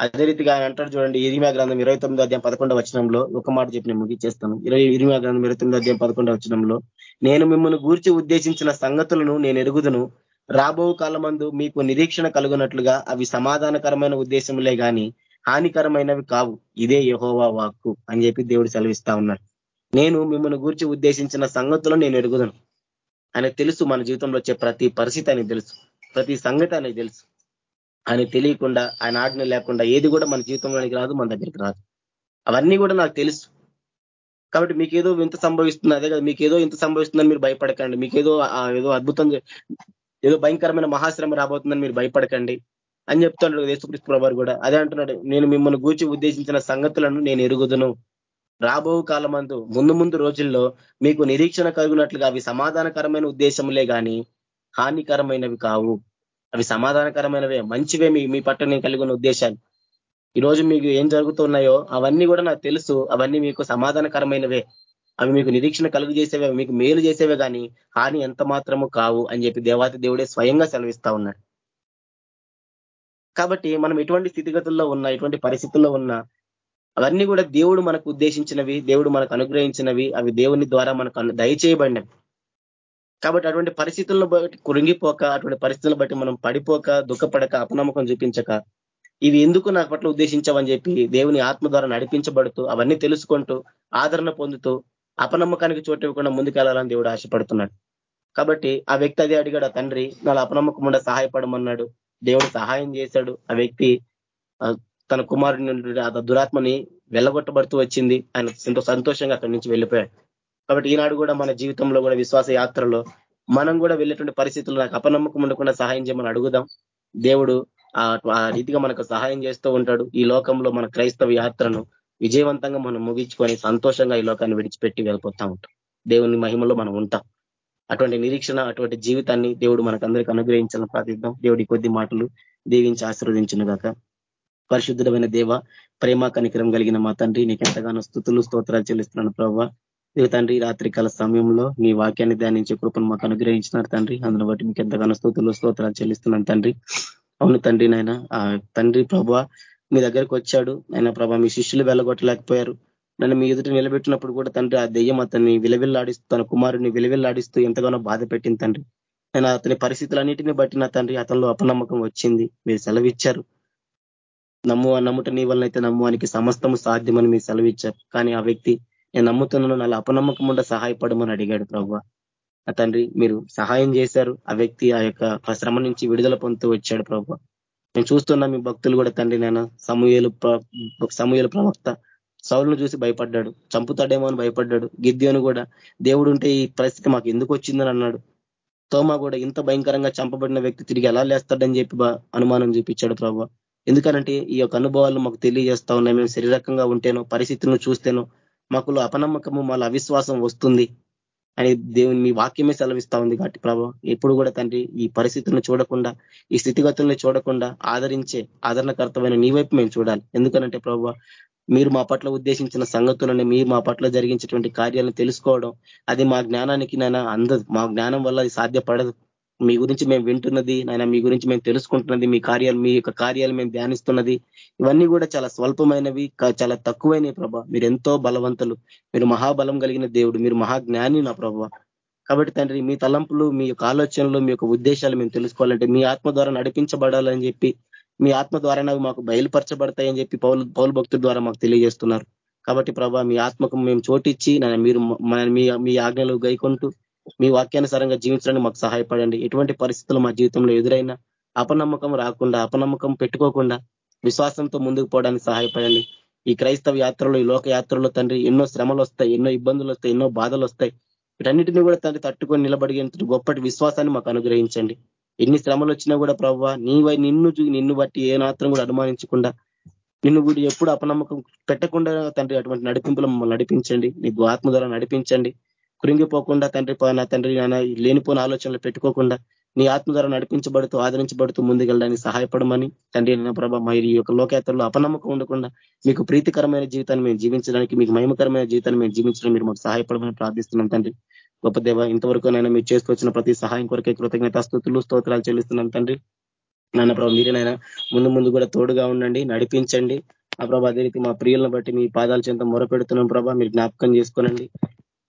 అదే రీతిగా ఆయన అంటారు చూడండి ఇరిమా గ్రంథం ఇరవై తొమ్మిది అధ్యాయం పదకొండవ వచనంలో ఒక మాట చెప్పి నేను ముగించేస్తాను. ఇరవై ఇరిమా గ్రంథం ఇరవై తొమ్మిది అధ్యాయం పదకొండవ వచనంలో నేను మిమ్మల్ని గూర్చి ఉద్దేశించిన సంగతులను నేను ఎరుగుదును. రాబో కాలమందు మీకు నిరీక్షణ కలుగునట్లుగా అవి సమాధానకరమైన ఉద్దేశములే గాని హానికరమైనవి కావు. ఇదే యహోవా వాక్కు అని చెప్పి దేవుడు సెలవిస్తా ఉన్నాడు. నేను మిమ్మల్ని గూర్చి ఉద్దేశించిన సంగతులను నేను ఎరుగుదను. ఆయన తెలుసు మన జీవితంలో వచ్చే ప్రతి పరిస్థితి అనేది తెలుసు. ప్రతి సంగతి అనేది తెలుసు. ఆయన తెలియకుండా ఆయన ఆజ్ఞ లేకుండా ఏది కూడా మన జీవితంలోనికి రాదు మన దగ్గరికి రాదు. అవన్నీ కూడా నాకు తెలుసు. కాబట్టి మీకేదో ఇంత సంభవిస్తుంది అదే కదా మీకేదో ఇంత సంభవిస్తుందని మీరు భయపడకండి. మీకేదో ఏదో అద్భుతం ఏదో భయంకరమైన మహాశ్రమ రాబోతుందని మీరు భయపడకండి అని చెప్తున్నాడు యేసుక్రీస్తు ప్రభారు కూడా. అదే అంటున్నాడు నేను మిమ్మల్ని గూర్చి ఉద్దేశించిన సంగతులను నేను ఎరుగుదును. రాబో కాలమందు ముందు ముందు రోజుల్లో మీకు నిరీక్షణ కలుగునట్లుగా అవి సమాధానకరమైన ఉద్దేశములే కానీ హానికరమైనవి కావు. అవి సమాధానకరమైనవే మంచివే మీ మీ పట్ల నేను కలిగి ఉన్న ఉద్దేశాలు. ఈరోజు మీకు ఏం జరుగుతున్నాయో అవన్నీ కూడా నాకు తెలుసు అవన్నీ మీకు సమాధానకరమైనవే. అవి మీకు నిరీక్షణ కలుగు చేసేవే మీకు మేలు చేసేవే కానీ హాని ఎంత మాత్రము కావు అని చెప్పి దేవాతి దేవుడే స్వయంగా సెలవిస్తా ఉన్నాడు. కాబట్టి మనం ఎటువంటి స్థితిగతుల్లో ఉన్నా ఎటువంటి పరిస్థితుల్లో ఉన్నా అవన్నీ కూడా దేవుడు మనకు ఉద్దేశించినవి దేవుడు మనకు అనుగ్రహించినవి అవి దేవుని ద్వారా మనకు దయచేయబడినవి. కాబట్టి అటువంటి పరిస్థితులను బట్టి కురింగిపోక అటువంటి పరిస్థితులను బట్టి మనం పడిపోక దుఃఖపడక అపనమ్మకం చూపించక ఇవి ఎందుకు నాకు పట్ల ఉద్దేశించవని చెప్పి దేవుని ఆత్మ ద్వారా నడిపించబడుతూ అవన్నీ తెలుసుకుంటూ ఆదరణ పొందుతూ అపనమ్మకానికి చోటు ఇవ్వకుండా ముందుకెళ్ళాలని దేవుడు ఆశపడుతున్నాడు. కాబట్టి ఆ వ్యక్తి అదే అడిగాడు ఆ తండ్రి నాలో అపనమ్మకం ఉండ సహాయపడమన్నాడు. దేవుడు సహాయం చేశాడు. ఆ వ్యక్తి తన కుమారుడి ఆ దురాత్మని వెళ్ళగొట్టబడుతూ వచ్చింది. ఆయన ఎంతో సంతోషంగా అక్కడి నుంచి వెళ్ళిపోయాడు. కాబట్టి ఈనాడు కూడా మన జీవితంలో కూడా విశ్వాస యాత్రలో మనం కూడా వెళ్ళేటువంటి పరిస్థితులు నాకు అపనమ్మకం ఉండకుండా సహాయం చేయమని అడుగుదాం. దేవుడు ఆ రీతిగా మనకు సహాయం చేస్తూ ఉంటాడు. ఈ లోకంలో మన క్రైస్తవ యాత్రను విజయవంతంగా మనం ముగించుకొని సంతోషంగా ఈ లోకాన్ని విడిచిపెట్టి వెళ్ళిపోతా ఉంటాం. దేవుని మహిమలో మనం ఉంటాం. అటువంటి నిరీక్షణ అటువంటి జీవితాన్ని దేవుడు మనకందరికీ అనుగ్రహించాలని ప్రార్థిద్దాం. దేవుడి కొద్ది మాటలు దీవించి ఆశీర్వదించిన గాక. పరిశుద్ధమైన దేవ ప్రేమ కనికరం కలిగిన మా తండ్రి నీకు ఎంతగానో స్థుతులు స్తోత్రాలు చెల్లిస్తున్నాను ప్రభావ నీ తండ్రి రాత్రికాల సమయంలో నీ వాక్యాన్ని ధ్యానించే కృపను మాకు అనుగ్రహించినారు తండ్రి. అందులో బట్టి మీకు ఎంతగానో స్థుతులు స్తోత్రాలు చెల్లిస్తున్నాను తండ్రి. అవును తండ్రి నాయన తండ్రి ప్రభా మీ దగ్గరకు వచ్చాడు. ఆయన ప్రభా మీ శిష్యులు వెళ్ళగొట్టలేకపోయారు. నన్ను మీ ఎదుటి నిలబెట్టినప్పుడు కూడా తండ్రి ఆ దెయ్యం అతన్ని విలవిల్లాడిస్తూ తన కుమారుని విలవిల్లాడిస్తూ ఎంతగానో బాధ పెట్టింది తండ్రి. నేను అతని పరిస్థితులన్నిటిని బట్టి నా తండ్రి అతనిలో అపనమ్మకం వచ్చింది. మీరు సెలవిచ్చారు. నమ్ము నమ్ముట నీ వలనైతే నమ్మువానికి సమస్తము సాధ్యమని మీరు సెలవిచ్చారు. కానీ ఆ వ్యక్తి నేను నమ్ముతున్నాను నా అపనమ్మకం ఉండ సహాయపడమని అడిగాడు ప్రభు. తండ్రి మీరు సహాయం చేశారు. ఆ వ్యక్తి ఆ యొక్క శ్రమ నుంచి విడుదల పొందుతూ వచ్చాడు ప్రభు. నేను చూస్తున్నా మీ భక్తులు కూడా తండ్రి నేను సమూహలు సమూహల ప్రవక్త. సౌలను చూసి భయపడ్డాడు. చంపుతాడేమో అని భయపడ్డాడు. గిద్యోను కూడా దేవుడు ఉంటే ఈ పరిస్థితి మాకు ఎందుకు వచ్చిందని అన్నాడు. తోమా కూడా ఇంత భయంకరంగా చంపబడిన వ్యక్తి తిరిగి ఎలా లేస్తాడని చెప్పి అనుమానం చూపించాడు ప్రభావ ఎందుకనంటే ఈ యొక్క అనుభవాలు మాకు తెలియజేస్తా ఉన్నాయి. మేము శరీరకంగా ఉంటేనో పరిస్థితులను చూస్తేనో మాకులో అపనమ్మకము మళ్ళీ అవిశ్వాసం వస్తుంది. అని దేవుని మీ వాక్యమే సెలవిస్తా ఉంది కాబట్టి ప్రభావ ఎప్పుడు కూడా తండ్రి ఈ పరిస్థితులను చూడకుండా ఈ స్థితిగతులను చూడకుండా ఆదరించే ఆదరణకర్తమైన నీ వైపు మేము చూడాలి. ఎందుకనంటే ప్రభావ మీరు మా పట్ల ఉద్దేశించిన సంగతులని మీరు మా పట్ల జరిగించేటువంటి కార్యాలను తెలుసుకోవడం అది మా జ్ఞానానికి నైనా అందదు. మా జ్ఞానం వల్ల అది సాధ్యపడదు. మీ గురించి మేము వింటున్నది నాయన మీ గురించి మేము తెలుసుకుంటున్నది మీ కార్యాలు మీ యొక్క కార్యాలు మేము ధ్యానిస్తున్నది ఇవన్నీ కూడా చాలా స్వల్పమైనవి చాలా తక్కువైనవి ప్రభా. మీరు ఎంతో బలవంతులు. మీరు మహాబలం కలిగిన దేవుడు. మీరు మహాజ్ఞాని నా ప్రభా. కాబట్టి తండ్రి మీ తలంపులు మీ యొక్క ఆలోచనలు మీ యొక్క ఉద్దేశాలు మేము తెలుసుకోవాలంటే మీ ఆత్మ ద్వారా నడిపించబడాలని చెప్పి మీ ఆత్మ ద్వారా మాకు బయలుపరచబడతాయని చెప్పి పౌలు పౌలు భక్తుల ద్వారా మాకు తెలియజేస్తున్నారు. కాబట్టి ప్రభా మీ ఆత్మకు మేము చోటిచ్చి మీరు మీ ఆజ్ఞలు గైకొంటూ మీ వాక్యానుసారంగా జీవించడానికి మాకు సహాయపడండి. ఎటువంటి పరిస్థితులు మా జీవితంలో ఎదురైనా అపనమ్మకం రాకుండా అపనమ్మకం పెట్టుకోకుండా విశ్వాసంతో ముందుకు పోవడానికి సహాయపడండి. ఈ క్రైస్తవ యాత్రలో ఈ లోక యాత్రలో తండ్రి ఎన్నో శ్రమలు వస్తాయి ఎన్నో ఇబ్బందులు వస్తాయి ఎన్నో బాధలు వస్తాయి. వీటన్నిటిని కూడా తండ్రి తట్టుకొని నిలబడి గొప్పటి విశ్వాసాన్ని మాకు అనుగ్రహించండి. ఎన్ని శ్రమలు వచ్చినా కూడా ప్రవ్వ నీవై నిన్ను నిన్ను బట్టి ఏ మాత్రం కూడా అనుమానించకుండా నిన్ను కూడా ఎప్పుడు అపనమ్మకం పెట్టకుండా తండ్రి అటువంటి నడిపింపులు మమ్మల్ని నడిపించండి. నీకు ఆత్మ ద్వారా నడిపించండి. కృంగిపోకుండా తండ్రి నా తండ్రి నాయన లేనిపోని ఆలోచనలు పెట్టుకోకుండా నీ ఆత్మ ద్వారా నడిపించబడుతూ ఆదరించబడుతూ ముందుకెళ్ళడానికి సహాయపడమని తండ్రి నా ప్రభ మరి ఈ యొక్క లోకేతల్లో అపనమ్మకం ఉండకుండా మీకు ప్రీతికరమైన జీవితాన్ని మేము జీవించడానికి మీకు మహిమకరమైన జీవితాన్ని మేము జీవించడం మీరు మాకు సహాయపడమని ప్రార్థిస్తున్నాం తండ్రి. గొప్ప దేవ ఇంతవరకు నైనా మీరు చేసుకొచ్చిన ప్రతి సహాయం కొరకే కృతజ్ఞత స్థుతులు స్తోత్రాలు చెల్లిస్తున్నాం తండ్రి. నాన్న ప్రభావ మీరేనైనా ముందు ముందు కూడా తోడుగా ఉండండి నడిపించండి. ఆ ప్రభా అదే రీతి మా ప్రియులను బట్టి మీ పాదాల చెంత మొరపెడుతున్నాం ప్రభా మీరు జ్ఞాపకం చేసుకోనండి.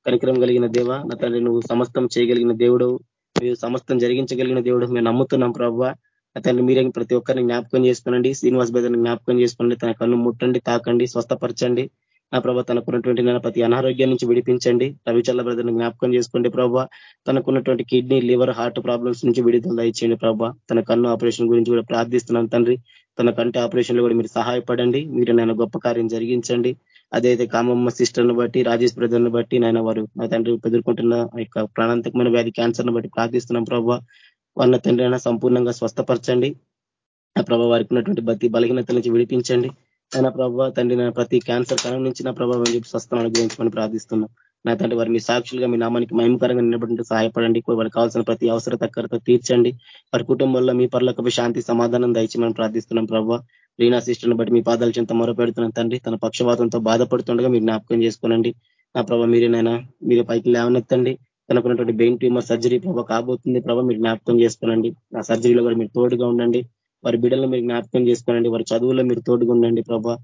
కనికరం కలిగిన దేవ నా తండ్రి నువ్వు సమస్తం చేయగలిగిన దేవుడు మీరు సమస్తం జరిగించగలిగిన దేవుడు మేము నమ్ముతున్నాం ప్రభావ తండ్రి మీరే ప్రతి ఒక్కరిని జ్ఞాపకం చేసుకోనండి శ్రీనివాస్ బేదర్ని జ్ఞాపకం చేసుకోండి తన కన్ను ముట్టండి తాకండి స్వస్థపరచండి. నా ప్రభావ తనకున్నటువంటి నేను ప్రతి అనారోగ్యం నుంచి విడిపించండి. రవిచల్ల బ్రదర్ని జ్ఞాపకం చేసుకోండి ప్రభావ తనకున్నటువంటి కిడ్నీ లివర్ హార్ట్ ప్రాబ్లమ్స్ నుంచి విడుదల దయచేయండి ప్రభావ తన కన్ను ఆపరేషన్ గురించి కూడా ప్రార్థిస్తున్నాను తండ్రి. తన కంటి ఆపరేషన్లో కూడా మీరు సహాయపడండి. మీరు నేను గొప్ప కార్యం జరిగించండి. అదైతే కామమ్మ సిస్టర్ను బట్టి రాజేష్ బ్రదర్ను బట్టి నాయన వారు నా తండ్రి ఎదుర్కొంటున్న యొక్క ప్రాణాంతకమైన వ్యాధి క్యాన్సర్ను బట్టి ప్రార్థిస్తున్నాం ప్రభావ వాళ్ళ తండ్రి సంపూర్ణంగా స్వస్థపరచండి. ఆ ప్రభావ వారికి ఉన్నటువంటి బతి బలహీనత నుంచి విడిపించండి. ఆయన ప్రభావ తండ్రి నా ప్రతి క్యాన్సర్ కాలం నుంచి నా ప్రభావం చెప్పి స్వస్థను అనుగ్రహించమని ప్రార్థిస్తున్నాం. నా తండ్రి వారి మీ సాక్షులుగా మీ నామానికి మహిమకరంగా నిలబడి సహాయపడండి. వారికి కావాల్సిన ప్రతి అవసర తక్కరతో తీర్చండి. వారి కుటుంబంలో మీ పర్లకు శాంతి సమాధానం దయచేమని ప్రార్థిస్తున్నాం ప్రభావ రీనా సిస్టర్ని బట్టి మీ పాదాలు చెంత మొరపెడుతున్నాం తండ్రి. తన పక్షవాతంతో బాధపడుతుండగా మీరు జ్ఞాపకం చేసుకోనండి. నా ప్రభావ మీరేనైనా మీరు పైకి లేవనెత్తండి. తనకున్నటువంటి బెయిన్ ట్యూమర్ సర్జరీ ప్రభావ కాబోతుంది. ప్రభావ మీరు జ్ఞాపకం చేసుకోనండి. ఆ సర్జరీలో కూడా మీరు తోడుగా ఉండండి. వారి బిడ్డలను మీరు జ్ఞాపకం చేసుకోనండి. వారి చదువుల్లో మీరు తోడుగా ఉండండి ప్రభా.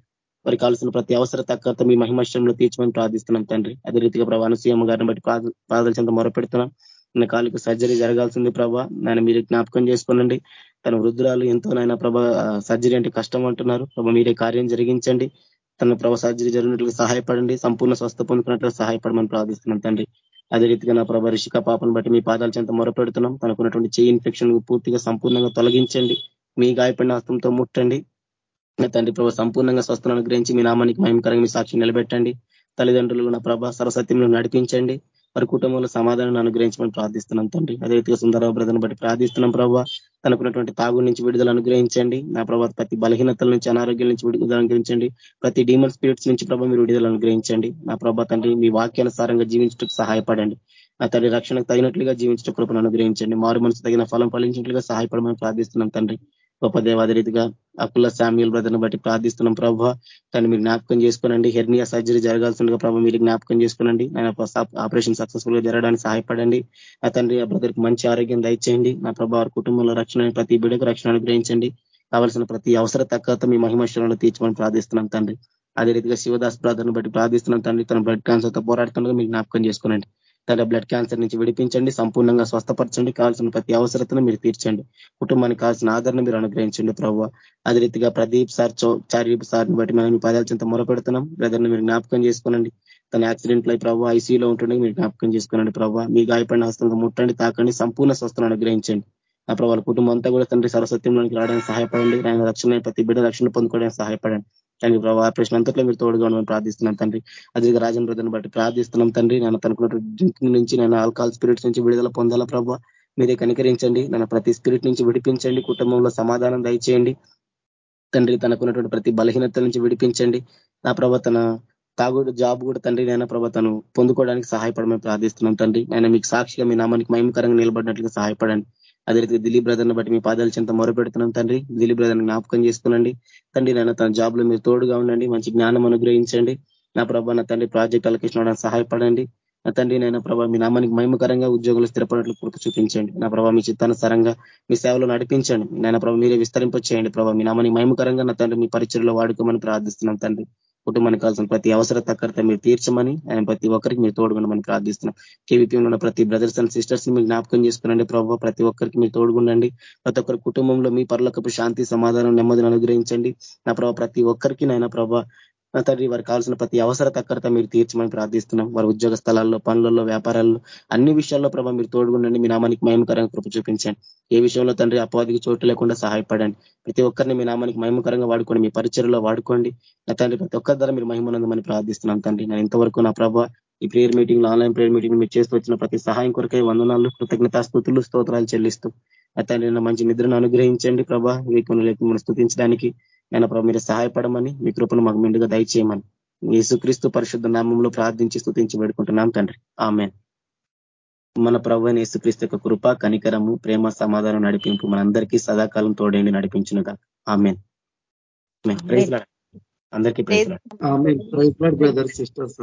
వారికి కావాల్సిన ప్రతి అవసర తక్కువ మీ మహిమశ్రంలో తీర్చమని ప్రార్థిస్తున్నాం తండ్రి. అదే రీతిగా ప్రభా అనుసూయమ్మ గారిని బట్టి పాదల చెంత మొరపెడుతున్నాం. నా కాలుకు సర్జరీ జరగాల్సింది ప్రభా. నాయన మీరు జ్ఞాపకం చేసుకోనండి. తన వృద్ధురాలు ఎంతో నాయన ప్రభ సర్జరీ అంటే కష్టం అంటున్నారు. ప్రభా మీరే కార్యం జరిగించండి. తన ప్రభ సర్జరీ జరిగినట్లు సహాయపడండి. సంపూర్ణ స్వస్థ పొందుకున్నట్లు సహాయపడమని ప్రార్థిస్తున్నాం తండ్రి. అదే రీతిగా నా ప్రభా రిషిక పాపను బట్టి మీ పాదాల చెంత మొరపెడుతున్నాం. తనకున్నటువంటి చేయి ఇన్ఫెక్షన్ పూర్తిగా సంపూర్ణంగా తొలగించండి. మీ గాయపడిన హస్తంతో ముట్టండి. తండ్రి ప్రభావ సంపూర్ణంగా స్వస్థను అనుగ్రహించి మీ నామానికి మహిమకరంగా మీ సాక్షి నిలబెట్టండి. తల్లిదండ్రులు నా ప్రభ సరసత్యంలో నడిపించండి. వారి కుటుంబంలో సమాధానం అనుగ్రహించమని ప్రార్థిస్తున్నాం తండ్రి. అదే రీతిగా సుందరరావు బ్రదర్ని బట్టి ప్రార్థిస్తున్నాం ప్రభావ తనకున్నటువంటి తాగు నుంచి విడుదల అనుగ్రహించండి. నా ప్రభావ ప్రతి బలహీనతల నుంచి అనారోగ్యం నుంచి విడుదల అనుగ్రహించండి. ప్రతి డీమన్ స్పిరిట్స్ నుంచి ప్రభావ మీరు విడుదల అనుగ్రహించండి. నా ప్రభా తండ్రి మీ వాక్యానుసారంగా జీవించడానికి సహాయపడండి. నా తండ్రి రక్షణకు తగినట్లుగా జీవించడం కృపను అనుగ్రహించండి. మారు మనసు తగిన ఫలం ఫలించినట్లుగా సహాయపడమని ప్రార్థిస్తున్నాం తండ్రి. గొప్ప దేవాది రీతిగా అకుల శామ్యుల్ బ్రదర్ని బట్టి ప్రార్థిస్తున్నాం ప్రభావ తను మీరు జ్ఞాపకం చేసుకోనండి. హెర్నియా సర్జరీ జరగాల్సిందిగా ప్రభావ మీరు జ్ఞాపకం చేసుకోనండి. ఆయన ఆపరేషన్ సక్సెస్ఫుల్గా జరగడానికి సహాయపడండి. ఆ తండ్రి ఆ బ్రదర్కి మంచి ఆరోగ్యం దయచేయండి. నా ప్రభావ కుటుంబంలో రక్షణ ప్రతి బిడకు రక్షణ అనుగ్రహించండి. కావాల్సిన ప్రతి అవసర తక్కువ మీ మహిమశ్వరంలో తీర్చమని ప్రార్థిస్తున్నాం తండ్రి. అదే రీతిగా శివదాస్ బ్రదర్ని బట్టి ప్రార్థిస్తున్నాం తండ్రి. తన బ్లడ్ క్యాన్సర్తో పోరాడుతుండగా మీరు జ్ఞాపకం చేసుకోనండి. తన బ్లడ్ క్యాన్సర్ నుంచి విడిపించండి సంపూర్ణంగా స్వస్థపరచండి కావాల్సిన ప్రతి అవసరతను మీరు తీర్చండి. కుటుంబానికి కావాల్సిన ఆదరణ మీరు అనుగ్రహించండి ప్రభావ అదే రీతిగా ప్రదీప్ సార్ చారీప్ సార్ని బట్టి మనం మీ చింత మొరపెడుతున్నాం. బ్రదర్ని మీరు జ్ఞాపకం చేసుకోనండి. తన యాక్సిడెంట్లో ప్రభావ ఐసీయూలో ఉంటుండే మీరు జ్ఞాపకం చేసుకోనండి ప్రభావ మీ గాయపడిన హస్తంగా ముట్టండి తాకండి సంపూర్ణ స్వస్థను అనుగ్రహించండి. ఆ ప్రభావ కుటుంబం అంతా కూడా తండ్రి సరస్వత్యంలోనికి రావడానికి సహాయపడండి. ఆయన రక్షణ ప్రతి బిడ్డ రక్షణ పొందుకోవడానికి సహాయపడండి. తండ్రి ప్రభావ ప్రశ్న అంతట్లో మీరు తోడుగా ఉండమని ప్రార్థిస్తున్నాం తండ్రి. అదే రాజన్ బ్రదర్ని బట్టి ప్రార్థిస్తున్నాం తండ్రి. నన్ను తనుకున్న డ్రింక్ నుంచి నేను ఆల్కహాల్ స్పిరిట్స్ నుంచి విడుదల పొందాలా ప్రభావ మీరే కనికరించండి. నన్ను ప్రతి స్పిరిట్ నుంచి విడిపించండి. కుటుంబంలో సమాధానం దయచేయండి. తండ్రి తనకున్నటువంటి ప్రతి బలహీనత నుంచి విడిపించండి. నా ప్రభావ తన తాగుడు జాబ్ కూడా తండ్రి నైనా ప్రభా తను పొందుకోవడానికి సహాయపడమని ప్రార్థిస్తున్నాం తండ్రి. నేను మీకు సాక్షిగా మీ నామానికి మహిమకరంగా నిలబడినట్లుగా సహాయపడండి. అదే రీతి దిలీప్ బ్రదర్ని బట్టి మీ పాదాల చెంత మొరపెడుతున్నాం తండ్రి. దిలీప్ బ్రదర్ని జ్ఞాపకం చేసుకునండి. తండ్రి నేను తన జాబ్లో మీరు తోడుగా ఉండండి. మంచి జ్ఞానం అనుగ్రహించండి. నా ప్రభా నా తండ్రి ప్రాజెక్ట్ అలకేషన్ సహాయపడండి. నా తండ్రి నేను ప్రభావ మీ నామానికి మహిమకరంగా ఉద్యోగులు స్థిరపడినట్లు కృప చూపించండి. నా ప్రభావ మీ చిత్తానుసారంగా మీ సేవలో నడిపించండి. నాయన ప్రభా మీరే విస్తరింపచేయండి. ప్రభావ మీ నామానికి మహిమకరంగా నా తండ్రి మీ పరిచయలో వాడుకోమని ప్రార్థిస్తున్నాం తండ్రి. కుటుంబానికి కావాల్సిన ప్రతి అవసర తక్కరత మీరు తీర్చమని ఆయన ప్రతి ఒక్కరికి మీరు తోడుగుండమని ప్రార్థిస్తున్నాం కేవీపీలో ఉన్న ప్రతి బ్రదర్స్ అండ్ సిస్టర్స్ని మీరు జ్ఞాపకం చేసుకునండి ప్రభావ ప్రతి ఒక్కరికి మీరు తోడుగుండండి. ప్రతి ఒక్కరి కుటుంబంలో మీ పర్లకపు శాంతి సమాధానం నెమ్మదిని అనుగ్రహించండి. నా ప్రభావ ప్రతి ఒక్కరికి నాయన ప్రభావ నా తండ్రి వారికి కావాల్సిన ప్రతి అవసర తక్కరత మీరు తీర్చమని ప్రార్థిస్తున్నాం. వారి ఉద్యోగ స్థలాల్లో పనులలో వ్యాపారాల్లో అన్ని విషయాల్లో ప్రభావ మీరు తోడుగుండండి. మీ నామానికి మహిమకరంగా కృప చూపించండి. ఏ విషయంలో తండ్రి అపవాదికి చోటు లేకుండా సహాయపడండి. ప్రతి ఒక్కరిని మీ నామానికి మహిమకరంగా వాడుకోండి. మీ పరిచయలో వాడుకోండి. నా తండ్రి ప్రతి ఒక్కరి ద్వారా మీరు మహిమనందమని ప్రార్థిస్తున్నాం తండ్రి. నేను ఇంతవరకు నా ప్రభావ ఈ prayer meeting online prayer meeting మీరు చేస్తూ వచ్చిన ప్రతి సహాయం కొరకై వందనాలు కృతజ్ఞత స్థుతులు స్తోత్రాలు చెల్లిస్తూ తండ్రి మంచి నిద్రను అనుగ్రహించండి ప్రభా. వీకులు మనం స్థుతించడానికి ఆయన ప్రభు మీరు సహాయపడమని మీ కృపను మాకు మెండుగా దయచేయమని. యేసుక్రీస్తు పరిశుద్ధ నామంలో ప్రార్థించి స్థుతించి పెడుకుంటున్నాం తండ్రి. ఆమె మన ప్రభు యేసుక్రీస్తు యొక్క కృప కనికరము ప్రేమ సమాధానం నడిపింపు మనందరికీ సదాకాలం తోడేండి నడిపించునుగా. ఆమె అందరికీ సిస్టర్స్